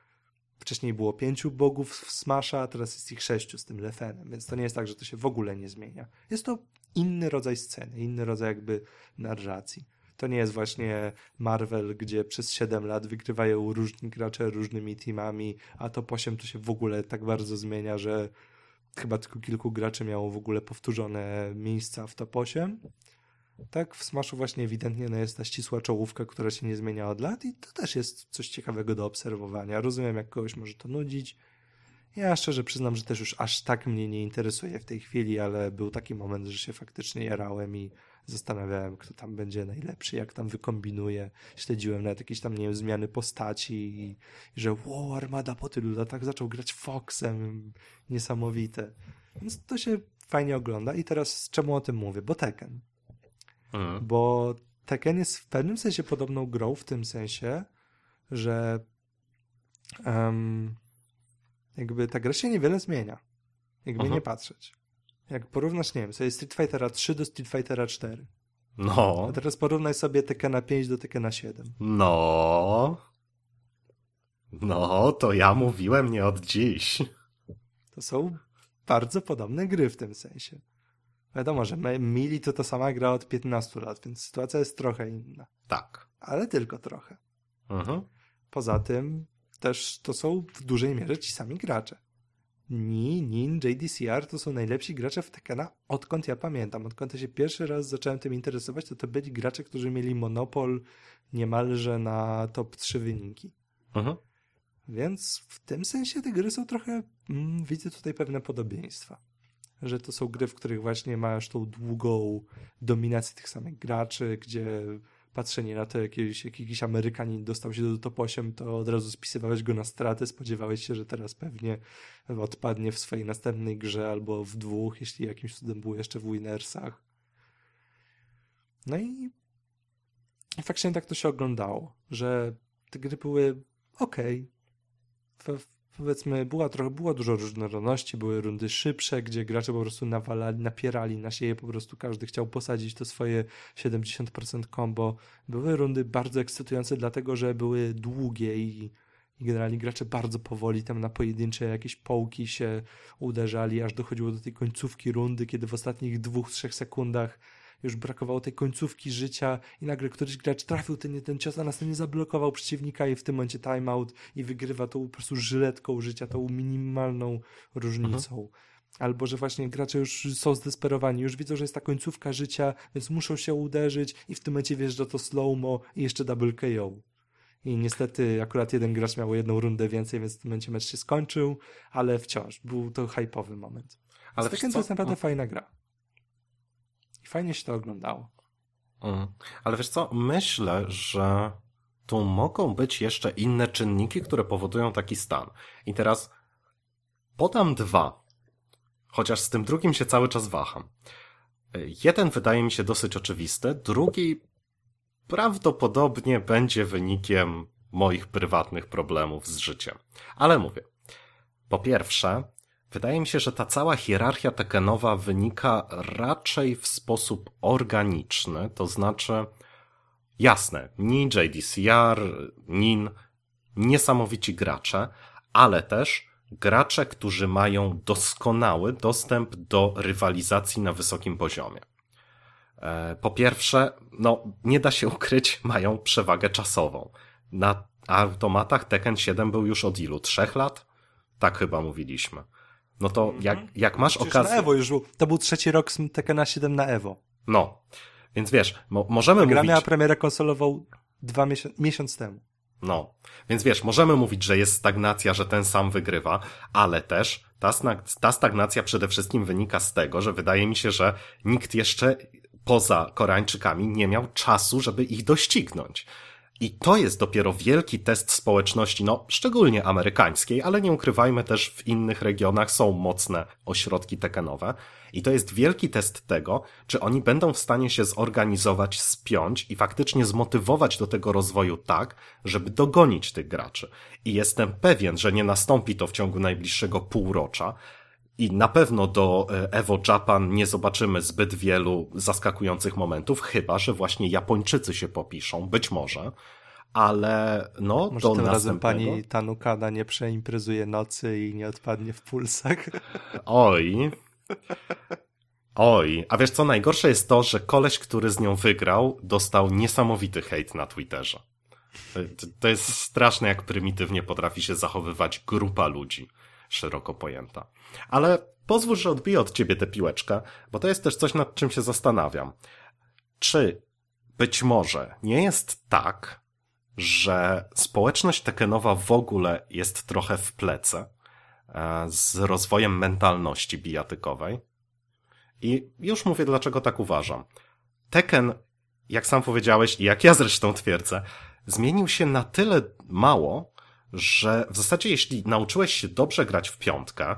wcześniej było pięciu bogów w Smasha, a teraz jest ich sześciu z tym Lefenem, więc to nie jest tak, że to się w ogóle nie zmienia. Jest to inny rodzaj sceny, inny rodzaj jakby narracji. To nie jest właśnie Marvel, gdzie przez 7 lat wygrywają różni gracze różnymi teamami, a to 8 to się w ogóle tak bardzo zmienia, że chyba tylko kilku graczy miało w ogóle powtórzone miejsca w top 8. Tak, w Smashu właśnie ewidentnie no jest ta ścisła czołówka, która się nie zmienia od lat i to też jest coś ciekawego do obserwowania. Rozumiem, jak kogoś może to nudzić. Ja szczerze przyznam, że też już aż tak mnie nie interesuje w tej chwili, ale był taki moment, że się faktycznie jarałem i zastanawiałem, kto tam będzie najlepszy, jak tam wykombinuje. Śledziłem nawet jakieś tam, nie wiem, zmiany postaci i, i że wow, Armada po tylu latach zaczął grać Foxem. Niesamowite. Więc to się fajnie ogląda i teraz czemu o tym mówię? Bo Tekken. Mhm. Bo Tekken jest w pewnym sensie podobną grą, w tym sensie, że um, jakby ta gra się niewiele zmienia. Jakby nie patrzeć. Jak porównasz, nie wiem, sobie Street Fightera 3 do Street Fightera 4. No. A teraz porównaj sobie Tekkena 5 do Tekkena 7. No. No, to ja mówiłem nie od dziś. To są bardzo podobne gry w tym sensie. Wiadomo, że Mili to ta sama gra od 15 lat, więc sytuacja jest trochę inna. Tak. Ale tylko trochę. Mhm. Poza tym też to są w dużej mierze ci sami gracze. Ni, Nin, JDCR to są najlepsi gracze w Tekena, odkąd ja pamiętam. Odkąd ja się pierwszy raz zacząłem tym interesować, to to byli gracze, którzy mieli monopol niemalże na top 3 wyniki. Mhm. Więc w tym sensie te gry są trochę, mm, widzę tutaj pewne podobieństwa. Że to są gry, w których właśnie masz tą długą dominację tych samych graczy, gdzie patrzenie na to, jak jakiś, jak jakiś Amerykanin dostał się do top 8, to od razu spisywałeś go na stratę, spodziewałeś się, że teraz pewnie odpadnie w swojej następnej grze albo w dwóch, jeśli jakimś cudem był jeszcze w Winnersach. No i faktycznie tak to się oglądało, że te gry były ok, powiedzmy, była trochę, było dużo różnorodności, były rundy szybsze, gdzie gracze po prostu nawalali, napierali na siebie, po prostu każdy chciał posadzić to swoje 70% combo. Były rundy bardzo ekscytujące, dlatego że były długie i, i generalnie gracze bardzo powoli tam na pojedyncze jakieś połki się uderzali, aż dochodziło do tej końcówki rundy, kiedy w ostatnich dwóch, trzech sekundach już brakowało tej końcówki życia i nagle któryś gracz trafił ten, ten cios, a następnie zablokował przeciwnika i w tym momencie timeout i wygrywa tą po prostu żyletką życia, tą minimalną różnicą. Mhm. Albo, że właśnie gracze już są zdesperowani, już widzą, że jest ta końcówka życia, więc muszą się uderzyć i w tym momencie wjeżdża to slow-mo i jeszcze double KO. I niestety akurat jeden gracz miał jedną rundę więcej, więc w tym momencie mecz się skończył, ale wciąż był to hype'owy moment. Ale to jest naprawdę no. fajna gra. I fajnie się to oglądało. Mm. Ale wiesz co, myślę, że tu mogą być jeszcze inne czynniki, które powodują taki stan. I teraz podam dwa, chociaż z tym drugim się cały czas waham. Jeden wydaje mi się dosyć oczywisty, drugi prawdopodobnie będzie wynikiem moich prywatnych problemów z życiem. Ale mówię. Po pierwsze, Wydaje mi się, że ta cała hierarchia tekenowa wynika raczej w sposób organiczny, to znaczy Jasne, ni JDCR, NIN, niesamowici gracze, ale też gracze, którzy mają doskonały dostęp do rywalizacji na wysokim poziomie. E, po pierwsze, no, nie da się ukryć, mają przewagę czasową. Na automatach Tekken 7 był już od ilu? Trzech lat? Tak chyba mówiliśmy. No to jak, mhm. jak masz Przecież okazję... na Evo już był. To był trzeci rok z Tekkena 7 na Evo. No. Więc wiesz, mo możemy Ta gra mówić... miała premierę konsolową dwa miesiąc, miesiąc temu. No. Więc wiesz, możemy mówić, że jest stagnacja, że ten sam wygrywa, ale też ta, ta stagnacja przede wszystkim wynika z tego, że wydaje mi się, że nikt jeszcze poza Koreańczykami nie miał czasu, żeby ich doścignąć. I to jest dopiero wielki test społeczności, no szczególnie amerykańskiej, ale nie ukrywajmy też w innych regionach są mocne ośrodki tekenowe. I to jest wielki test tego, czy oni będą w stanie się zorganizować, spiąć i faktycznie zmotywować do tego rozwoju tak, żeby dogonić tych graczy. I jestem pewien, że nie nastąpi to w ciągu najbliższego półrocza, i na pewno do e, Evo Japan nie zobaczymy zbyt wielu zaskakujących momentów, chyba że właśnie Japończycy się popiszą, być może. Ale no, może do tym następnego... razem pani Tanukada nie przeimprezuje nocy i nie odpadnie w pulsach. Oj. Oj, a wiesz co, najgorsze jest to, że koleś, który z nią wygrał, dostał niesamowity hejt na Twitterze. To jest straszne, jak prymitywnie potrafi się zachowywać grupa ludzi, szeroko pojęta. Ale pozwól, że odbiję od ciebie tę piłeczkę, bo to jest też coś, nad czym się zastanawiam. Czy być może nie jest tak, że społeczność tekenowa w ogóle jest trochę w plece z rozwojem mentalności bijatykowej? I już mówię, dlaczego tak uważam. Tekken, jak sam powiedziałeś i jak ja zresztą twierdzę, zmienił się na tyle mało, że w zasadzie jeśli nauczyłeś się dobrze grać w piątkę,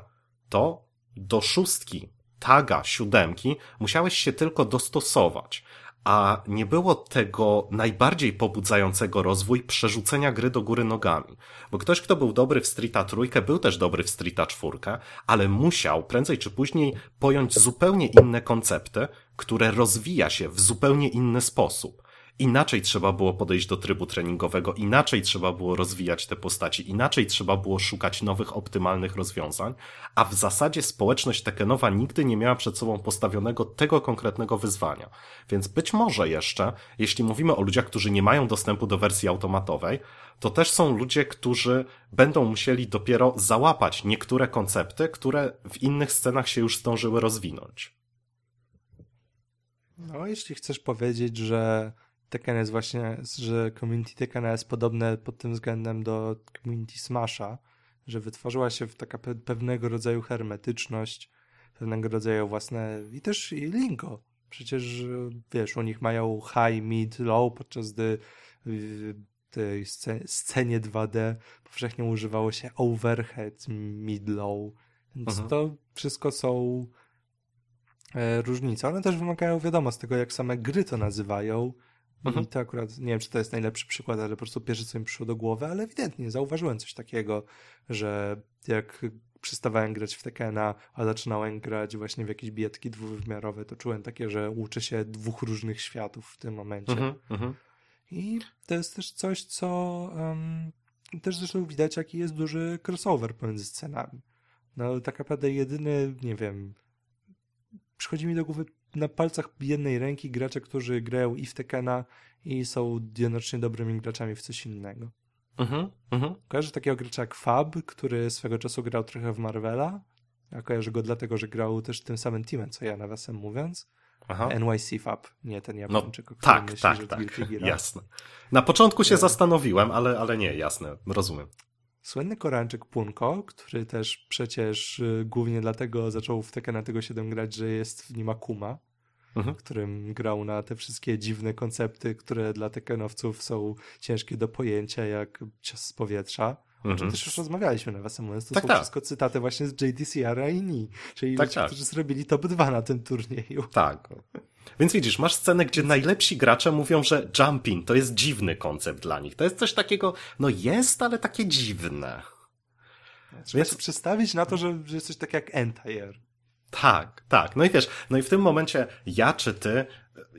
to do szóstki, taga, siódemki musiałeś się tylko dostosować, a nie było tego najbardziej pobudzającego rozwój przerzucenia gry do góry nogami. Bo ktoś, kto był dobry w Streeta trójkę, był też dobry w Streeta czwórkę, ale musiał prędzej czy później pojąć zupełnie inne koncepty, które rozwija się w zupełnie inny sposób. Inaczej trzeba było podejść do trybu treningowego, inaczej trzeba było rozwijać te postaci, inaczej trzeba było szukać nowych, optymalnych rozwiązań, a w zasadzie społeczność Tekenowa nigdy nie miała przed sobą postawionego tego konkretnego wyzwania. Więc być może jeszcze, jeśli mówimy o ludziach, którzy nie mają dostępu do wersji automatowej, to też są ludzie, którzy będą musieli dopiero załapać niektóre koncepty, które w innych scenach się już zdążyły rozwinąć. No, jeśli chcesz powiedzieć, że Tekken jest właśnie, że community Tekkena jest podobne pod tym względem do community Smasha, że wytworzyła się taka pe pewnego rodzaju hermetyczność, pewnego rodzaju własne i też i lingo. Przecież wiesz, u nich mają high, mid, low, podczas gdy w tej scenie 2D powszechnie używało się overhead, mid, low. Więc mhm. to wszystko są e, różnice. One też wymagają, wiadomo, z tego, jak same gry to nazywają Mhm. I to akurat, nie wiem, czy to jest najlepszy przykład, ale po prostu pierwsze, co mi przyszło do głowy, ale ewidentnie zauważyłem coś takiego, że jak przestawałem grać w Tekena, a zaczynałem grać właśnie w jakieś bietki dwuwymiarowe, to czułem takie, że uczę się dwóch różnych światów w tym momencie. Mhm, mhm. I to jest też coś, co um, też zresztą widać, jaki jest duży crossover pomiędzy scenami. No tak naprawdę jedyny, nie wiem, przychodzi mi do głowy na palcach jednej ręki gracze, którzy grają i w Tekena i są jednocześnie dobrymi graczami w coś innego. Mhm, mhm. Kojarzę takiego gracza jak Fab, który swego czasu grał trochę w Marvela, a kojarzę go dlatego, że grał też tym samym teamem, co ja nawiasem mówiąc. Aha. NYC Fab, nie ten Japończyk, no, tak, myśli, tak, tak, jasne. Na początku się zastanowiłem, ale, ale nie, jasne, rozumiem. Słynny Koreańczyk Punko, który też przecież y, głównie dlatego zaczął w Tekken tego 7 grać, że jest w nim Akuma, mhm. którym grał na te wszystkie dziwne koncepty, które dla Tekkenowców są ciężkie do pojęcia, jak cios z powietrza. O czym mhm. też już rozmawialiśmy na was mówiąc. To tak, są tak. wszystko cytaty właśnie z JDCR i NI, czyli tak, ludzie, tak. którzy zrobili top 2 na tym turnieju. Tak. Więc widzisz, masz scenę, gdzie najlepsi gracze mówią, że jumping to jest dziwny koncept dla nich. To jest coś takiego, no jest, ale takie dziwne. Trzeba Więc... się przestawić na to, że, że jest coś takiego jak Entire. Tak, tak. No i wiesz, no i w tym momencie ja czy ty,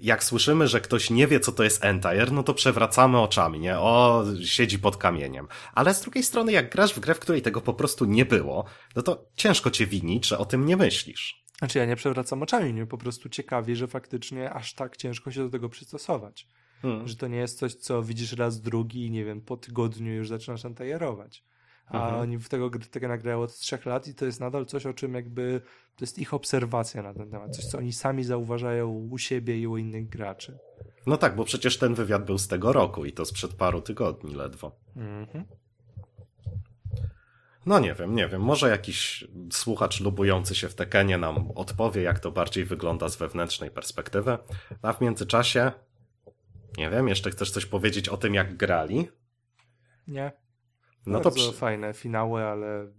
jak słyszymy, że ktoś nie wie, co to jest Entire, no to przewracamy oczami, nie? O, siedzi pod kamieniem. Ale z drugiej strony, jak grasz w grę, w której tego po prostu nie było, no to ciężko cię winić, że o tym nie myślisz. Znaczy ja nie przewracam oczami, mnie po prostu ciekawi, że faktycznie aż tak ciężko się do tego przystosować. Hmm. Że to nie jest coś, co widzisz raz drugi i nie wiem, po tygodniu już zaczynasz antajerować. A mhm. oni w tego, tego nagrają od trzech lat i to jest nadal coś, o czym jakby to jest ich obserwacja na ten temat. Coś, co oni sami zauważają u siebie i u innych graczy. No tak, bo przecież ten wywiad był z tego roku i to sprzed paru tygodni ledwo. Mhm. No nie wiem, nie wiem. Może jakiś słuchacz lubujący się w Tekenie nam odpowie, jak to bardziej wygląda z wewnętrznej perspektywy. A w międzyczasie, nie wiem, jeszcze chcesz coś powiedzieć o tym, jak grali? Nie. No Bardzo to przy... fajne finały, ale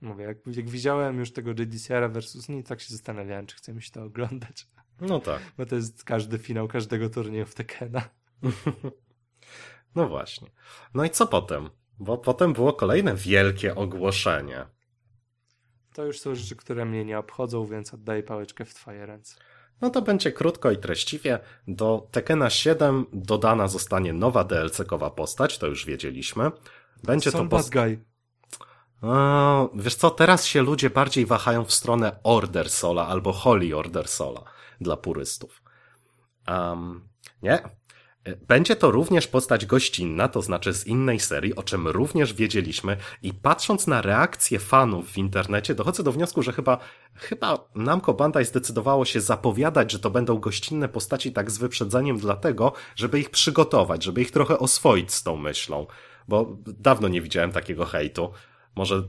mówię, jak, jak widziałem już tego JDCR versus nie, tak się zastanawiałem, czy chcę mi się to oglądać. No tak. Bo to jest każdy finał każdego turnieju w Tekena. no właśnie. No i co potem? Bo potem było kolejne wielkie ogłoszenie. To już są rzeczy, które mnie nie obchodzą, więc oddaję pałeczkę w twoje ręce. No to będzie krótko i treściwie. Do Tekena 7 dodana zostanie nowa DLC-kowa postać, to już wiedzieliśmy. Będzie to postać. O, wiesz co, teraz się ludzie bardziej wahają w stronę Order Sola albo Holy Order Sola dla purystów. Um, nie, będzie to również postać gościnna, to znaczy z innej serii, o czym również wiedzieliśmy i patrząc na reakcje fanów w internecie, dochodzę do wniosku, że chyba, chyba Namco Bandai zdecydowało się zapowiadać, że to będą gościnne postaci tak z wyprzedzeniem dlatego, żeby ich przygotować, żeby ich trochę oswoić z tą myślą, bo dawno nie widziałem takiego hejtu. Może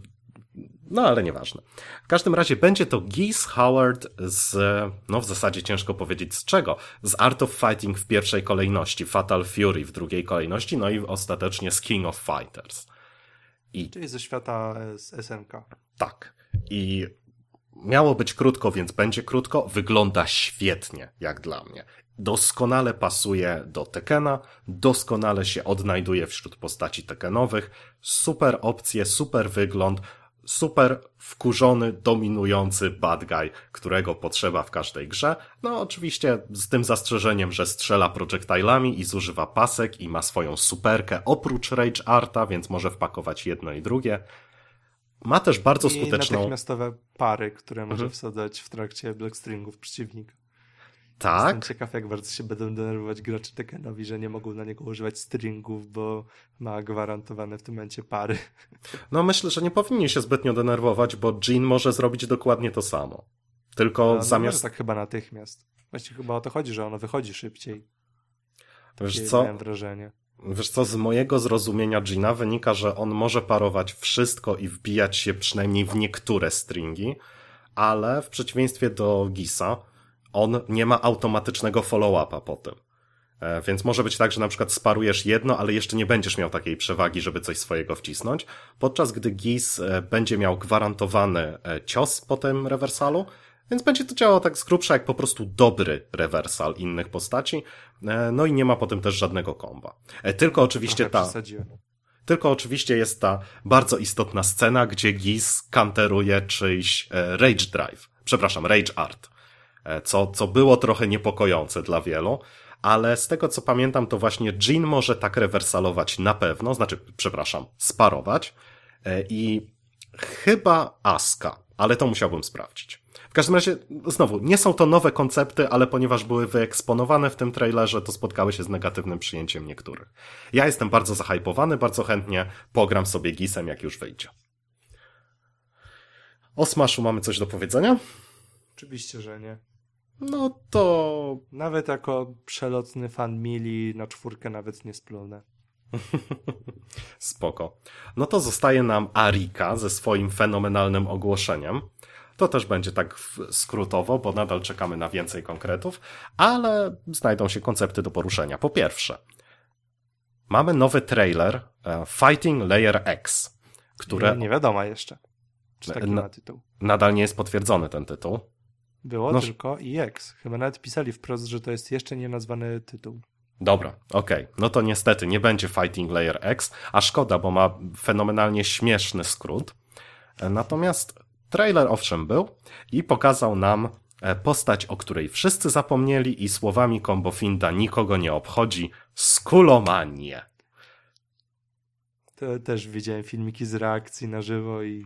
no ale nieważne. W każdym razie będzie to Geese Howard z, no w zasadzie ciężko powiedzieć z czego, z Art of Fighting w pierwszej kolejności, Fatal Fury w drugiej kolejności, no i ostatecznie z King of Fighters. I... Czyli ze świata z SNK. Tak. I miało być krótko, więc będzie krótko. Wygląda świetnie, jak dla mnie. Doskonale pasuje do Tekena, doskonale się odnajduje wśród postaci Tekenowych. Super opcje, super wygląd super wkurzony, dominujący bad guy, którego potrzeba w każdej grze. No oczywiście z tym zastrzeżeniem, że strzela projektilami i zużywa pasek i ma swoją superkę oprócz Rage Arta, więc może wpakować jedno i drugie. Ma też bardzo I skuteczną... natychmiastowe pary, które może mhm. wsadzać w trakcie blackstringów przeciwnika. Tak. Jestem ciekaw, jak bardzo się będą denerwować gracze Tekenowi, że nie mogą na niego używać stringów, bo ma gwarantowane w tym momencie pary. No myślę, że nie powinni się zbytnio denerwować, bo Jean może zrobić dokładnie to samo. Tylko no, zamiast... No, tak chyba natychmiast. Właściwie chyba o to chodzi, że ono wychodzi szybciej. Wiesz co? Miałem wrażenie. Wiesz co, z mojego zrozumienia Gina wynika, że on może parować wszystko i wbijać się przynajmniej w niektóre stringi, ale w przeciwieństwie do Gisa, on nie ma automatycznego follow-upa po tym. E, więc może być tak, że na przykład sparujesz jedno, ale jeszcze nie będziesz miał takiej przewagi, żeby coś swojego wcisnąć, podczas gdy GIS e, będzie miał gwarantowany e, cios po tym rewersalu, więc będzie to działało tak z grubsza jak po prostu dobry rewersal innych postaci, no i nie ma potem też żadnego komba. Tylko oczywiście ta... Tylko oczywiście jest ta bardzo istotna scena, gdzie Giz kanteruje czyjś Rage Drive. Przepraszam, Rage Art. E, co, co było trochę niepokojące dla wielu, ale z tego co pamiętam, to właśnie Jean może tak rewersalować na pewno, znaczy, przepraszam, sparować e, i chyba Aska, ale to musiałbym sprawdzić. W każdym razie, znowu, nie są to nowe koncepty, ale ponieważ były wyeksponowane w tym trailerze, to spotkały się z negatywnym przyjęciem niektórych. Ja jestem bardzo zahypowany, bardzo chętnie pogram sobie Gisem, jak już wyjdzie. O Smashu mamy coś do powiedzenia? Oczywiście, że nie. No to... Nawet jako przelotny fan Mili na czwórkę nawet nie splunę. Spoko. No to zostaje nam Arika ze swoim fenomenalnym ogłoszeniem. To też będzie tak skrótowo, bo nadal czekamy na więcej konkretów, ale znajdą się koncepty do poruszenia. Po pierwsze, mamy nowy trailer e, Fighting Layer X, które... Nie, nie wiadomo jeszcze, czy taki ma tytuł. Nadal nie jest potwierdzony ten tytuł. Było no. tylko EX. Chyba nawet pisali wprost, że to jest jeszcze nie nazwany tytuł. Dobra, okej. Okay. No to niestety nie będzie Fighting Layer X, a szkoda, bo ma fenomenalnie śmieszny skrót. Natomiast Trailer owszem był i pokazał nam e, postać, o której wszyscy zapomnieli i słowami Combofinda nikogo nie obchodzi, skulomanię. To też widziałem filmiki z reakcji na żywo i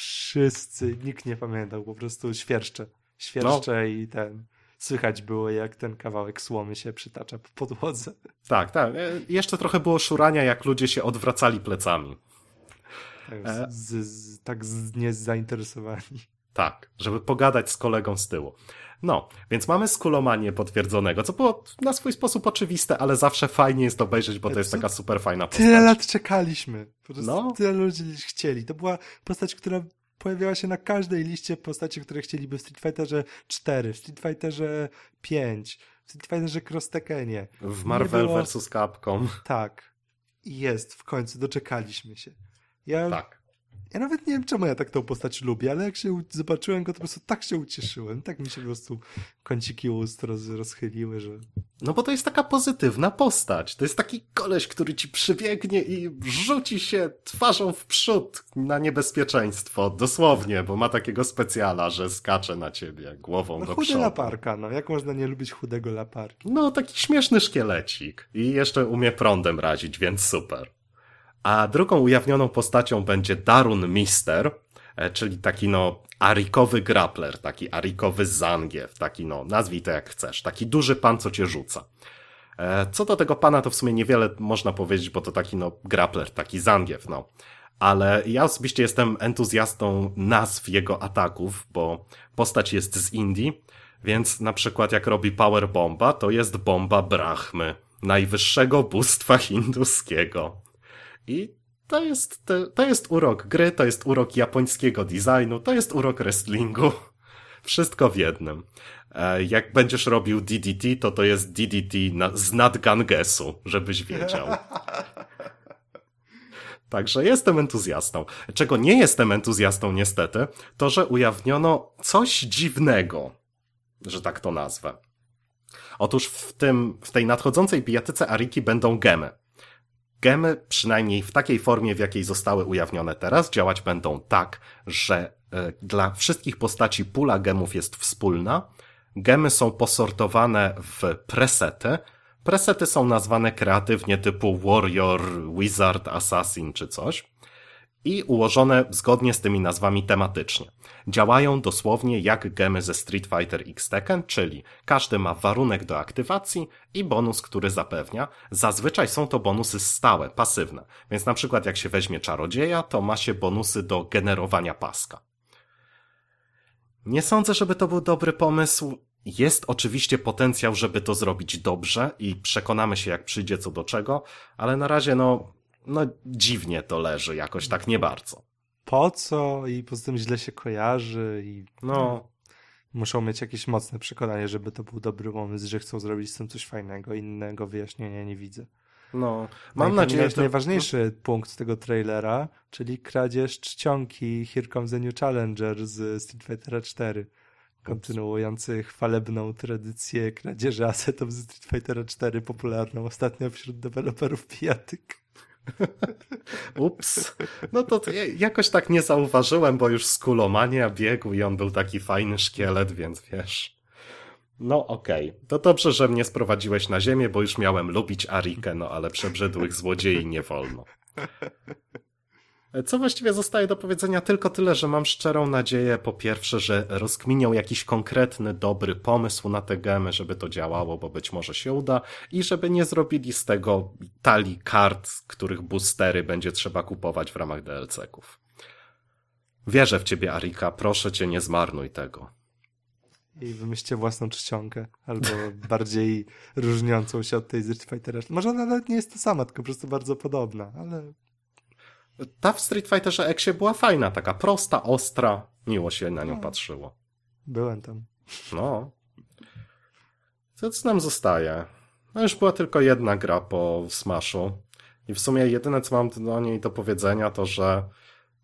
wszyscy, nikt nie pamiętał, po prostu świerszcze. Świerszcze no. i ten słychać było, jak ten kawałek słomy się przytacza po podłodze. Tak, tak. E, jeszcze trochę było szurania, jak ludzie się odwracali plecami. Tak, e. z, z, tak z, nie zainteresowani. Tak, żeby pogadać z kolegą z tyłu. No, więc mamy skulomanię potwierdzonego, co było na swój sposób oczywiste, ale zawsze fajnie jest obejrzeć, bo to jest taka super fajna postać. Tyle lat czekaliśmy. Po prostu no. tyle ludzi chcieli. To była postać, która pojawiała się na każdej liście postaci, które chcieliby w Street Fighterze 4, w Street Fighterze 5, w Street Fighterze Cross Tekkenie. W Marvel było... vs. Capcom. Tak. I jest, w końcu doczekaliśmy się. Ja tak. Ja nawet nie wiem, czemu ja tak tą postać lubię, ale jak się zobaczyłem go, to po prostu tak się ucieszyłem. Tak mi się po prostu kąciki ust roz, rozchyliły, że... No bo to jest taka pozytywna postać. To jest taki koleś, który ci przybiegnie i rzuci się twarzą w przód na niebezpieczeństwo. Dosłownie, bo ma takiego specjala, że skacze na ciebie głową no, do chudy przodu. laparka, no. Jak można nie lubić chudego laparki? No, taki śmieszny szkielecik. I jeszcze umie prądem razić, więc super. A drugą ujawnioną postacią będzie Darun Mister, e, czyli taki no arikowy grappler, taki arikowy Zangief, taki no nazwij to jak chcesz, taki duży pan, co cię rzuca. E, co do tego pana, to w sumie niewiele można powiedzieć, bo to taki no grappler, taki Zangief, no. Ale ja osobiście jestem entuzjastą nazw jego ataków, bo postać jest z Indii, więc na przykład jak robi Power Bomba, to jest bomba Brahmy, najwyższego bóstwa hinduskiego. I to jest, to jest urok gry, to jest urok japońskiego designu, to jest urok wrestlingu. Wszystko w jednym. E, jak będziesz robił DDT, to to jest DDT na, z nadgangesu, żebyś wiedział. Także jestem entuzjastą. Czego nie jestem entuzjastą niestety, to że ujawniono coś dziwnego, że tak to nazwę. Otóż w tym, w tej nadchodzącej bijatyce Ariki będą gemy. Gemy, przynajmniej w takiej formie, w jakiej zostały ujawnione teraz, działać będą tak, że e, dla wszystkich postaci pula gemów jest wspólna. Gemy są posortowane w presety. Presety są nazwane kreatywnie typu Warrior, Wizard, Assassin czy coś i ułożone zgodnie z tymi nazwami tematycznie. Działają dosłownie jak gemy ze Street Fighter X Tekken, czyli każdy ma warunek do aktywacji i bonus, który zapewnia. Zazwyczaj są to bonusy stałe, pasywne. Więc na przykład jak się weźmie czarodzieja, to ma się bonusy do generowania paska. Nie sądzę, żeby to był dobry pomysł. Jest oczywiście potencjał, żeby to zrobić dobrze i przekonamy się, jak przyjdzie co do czego, ale na razie no, no dziwnie to leży, jakoś tak nie bardzo. Po co? I poza tym źle się kojarzy i no. Muszą mieć jakieś mocne przekonanie, żeby to był dobry pomysł, że chcą zrobić z tym coś fajnego. Innego wyjaśnienia nie widzę. No, mam nadzieję, że... najważniejszy no. punkt tego trailera, czyli kradzież czcionki Here Comes the New Challenger z Street Fighter 4 kontynuujący chwalebną tradycję kradzieży asetów ze Street Fighter 4 popularną ostatnio wśród deweloperów pijatyk. Ups. No to, jakoś tak nie zauważyłem, bo już z kulomania biegł i on był taki fajny szkielet, więc wiesz. No okej. Okay. To dobrze, że mnie sprowadziłeś na ziemię, bo już miałem lubić Arikę, no ale przebrzydłych złodziei nie wolno. Co właściwie zostaje do powiedzenia tylko tyle, że mam szczerą nadzieję, po pierwsze, że rozkminią jakiś konkretny, dobry pomysł na te gemy, żeby to działało, bo być może się uda, i żeby nie zrobili z tego talii kart, których boostery będzie trzeba kupować w ramach DLC-ków. Wierzę w ciebie, Arika, proszę cię, nie zmarnuj tego. I wymyślcie własną czcionkę, albo bardziej różniącą się od tej z Fightera. Może ona nawet nie jest ta sama, tylko po prostu bardzo podobna, ale ta w Street Fighterze Exie była fajna, taka prosta, ostra, miło się na nią patrzyło. Byłem tam. No. Co, co nam zostaje? No już była tylko jedna gra po Smashu i w sumie jedyne, co mam do niej do powiedzenia, to że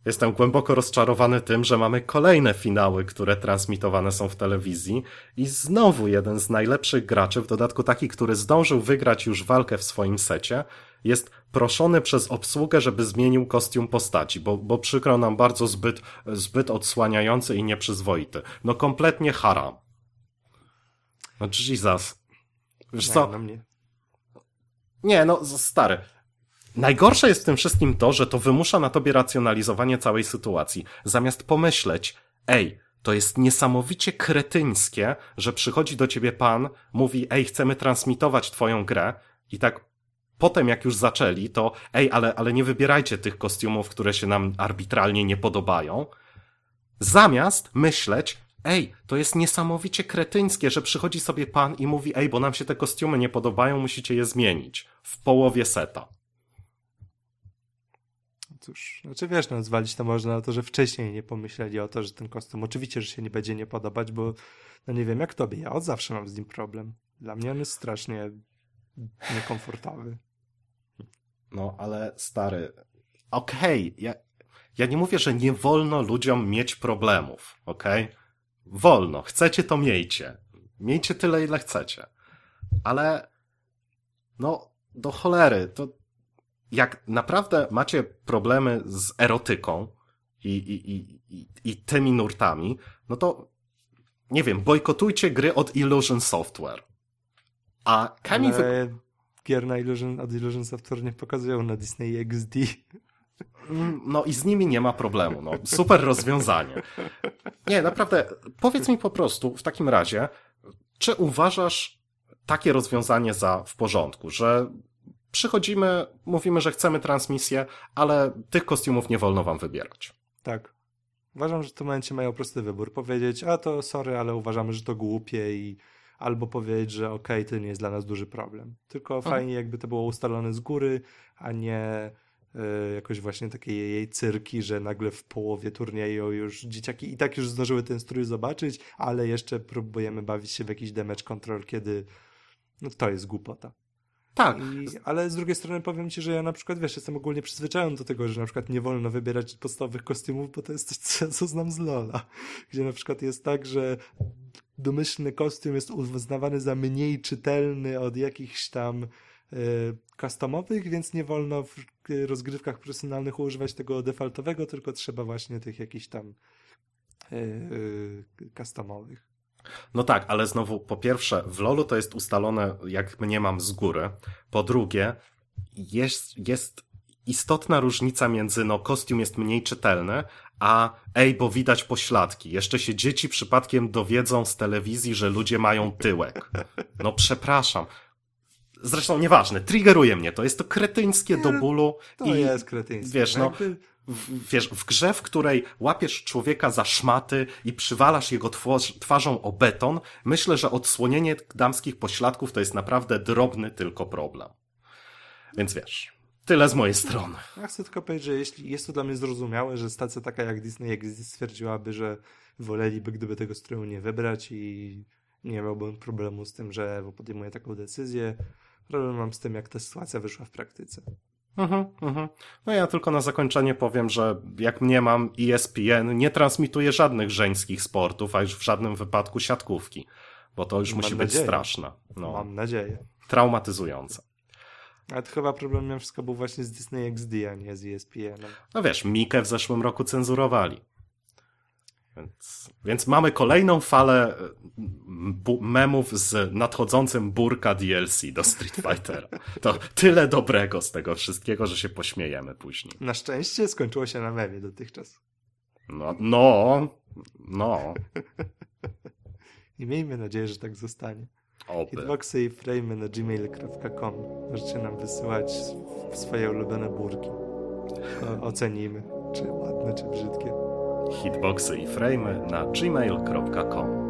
Jestem głęboko rozczarowany tym, że mamy kolejne finały, które transmitowane są w telewizji i znowu jeden z najlepszych graczy, w dodatku taki, który zdążył wygrać już walkę w swoim secie, jest proszony przez obsługę, żeby zmienił kostium postaci, bo, bo przykro nam bardzo zbyt, zbyt odsłaniający i nieprzyzwoity. No kompletnie haram. No Jesus. Wiesz co? Mnie. Nie, no stary. Najgorsze jest w tym wszystkim to, że to wymusza na tobie racjonalizowanie całej sytuacji. Zamiast pomyśleć, ej, to jest niesamowicie kretyńskie, że przychodzi do ciebie pan, mówi, ej, chcemy transmitować twoją grę i tak potem jak już zaczęli, to ej, ale, ale nie wybierajcie tych kostiumów, które się nam arbitralnie nie podobają. Zamiast myśleć, ej, to jest niesamowicie kretyńskie, że przychodzi sobie pan i mówi, ej, bo nam się te kostiumy nie podobają, musicie je zmienić w połowie seta. Cóż, znaczy wiesz, no zwalić to można na to, że wcześniej nie pomyśleli o to, że ten kostium oczywiście, że się nie będzie nie podobać, bo no nie wiem jak tobie, ja od zawsze mam z nim problem. Dla mnie on jest strasznie niekomfortowy. No, ale stary, okej, okay, ja, ja nie mówię, że nie wolno ludziom mieć problemów, okej? Okay? Wolno, chcecie to miejcie. Miejcie tyle, ile chcecie. Ale, no, do cholery, to jak naprawdę macie problemy z erotyką i, i, i, i, i tymi nurtami, no to nie wiem, bojkotujcie gry od Illusion Software. A Kami... Ale wy... gier na Illusion, od Illusion Software nie pokazują na Disney XD. Mm, no i z nimi nie ma problemu. No. Super rozwiązanie. Nie, naprawdę, powiedz mi po prostu w takim razie, czy uważasz takie rozwiązanie za w porządku, że przychodzimy, mówimy, że chcemy transmisję, ale tych kostiumów nie wolno wam wybierać. Tak. Uważam, że w tym momencie mają prosty wybór. Powiedzieć, a to sorry, ale uważamy, że to głupie i albo powiedzieć, że okej, okay, to nie jest dla nas duży problem. Tylko mhm. fajnie jakby to było ustalone z góry, a nie y, jakoś właśnie takie jej cyrki, że nagle w połowie turnieju już dzieciaki i tak już zdążyły ten strój zobaczyć, ale jeszcze próbujemy bawić się w jakiś damage control, kiedy no to jest głupota. Tak. I, ale z drugiej strony powiem ci, że ja na przykład, wiesz, jestem ogólnie przyzwyczajony do tego, że na przykład nie wolno wybierać podstawowych kostiumów, bo to jest coś, co, co znam z Lola. Gdzie na przykład jest tak, że domyślny kostium jest uznawany za mniej czytelny od jakichś tam y, customowych, więc nie wolno w rozgrywkach profesjonalnych używać tego defaultowego, tylko trzeba właśnie tych jakichś tam y, customowych. No tak, ale znowu, po pierwsze, w LoLu to jest ustalone, jak mniemam, z góry. Po drugie, jest, jest istotna różnica między, no, kostium jest mniej czytelny, a ej, bo widać pośladki. Jeszcze się dzieci przypadkiem dowiedzą z telewizji, że ludzie mają tyłek. No przepraszam. Zresztą nieważne, triggeruje mnie to. Jest to kretyńskie do bólu. To i, jest kretyńskie. Wiesz, no, w, wiesz, w grze, w której łapiesz człowieka za szmaty i przywalasz jego twarzą o beton, myślę, że odsłonienie damskich pośladków to jest naprawdę drobny tylko problem. Więc wiesz, tyle z mojej strony. Ja chcę tylko powiedzieć, że jeśli jest to dla mnie zrozumiałe, że stacja taka jak Disney jak stwierdziłaby, że woleliby, gdyby tego stroju nie wybrać i nie miałbym problemu z tym, że podejmuje taką decyzję. Problem mam z tym, jak ta sytuacja wyszła w praktyce. Mhm, mhm. No ja tylko na zakończenie powiem, że jak mnie mam ESPN nie transmituje żadnych żeńskich sportów, a już w żadnym wypadku siatkówki, bo to już mam musi nadzieję. być straszne. No. Mam nadzieję. Traumatyzujące. Ale to chyba problem miał wszystko był właśnie z Disney XD, a nie z ESPN. No wiesz, Mikę w zeszłym roku cenzurowali. Więc, więc mamy kolejną falę e, memów z nadchodzącym burka DLC do Street Fighter. To tyle dobrego z tego wszystkiego, że się pośmiejemy później. Na szczęście skończyło się na memie dotychczas. No, no, no. I miejmy nadzieję, że tak zostanie. Oby. Hitboxy i frame na gmail.com Możecie nam wysyłać swoje ulubione burki. ocenimy, czy ładne, czy brzydkie hitboxy i frame na gmail.com.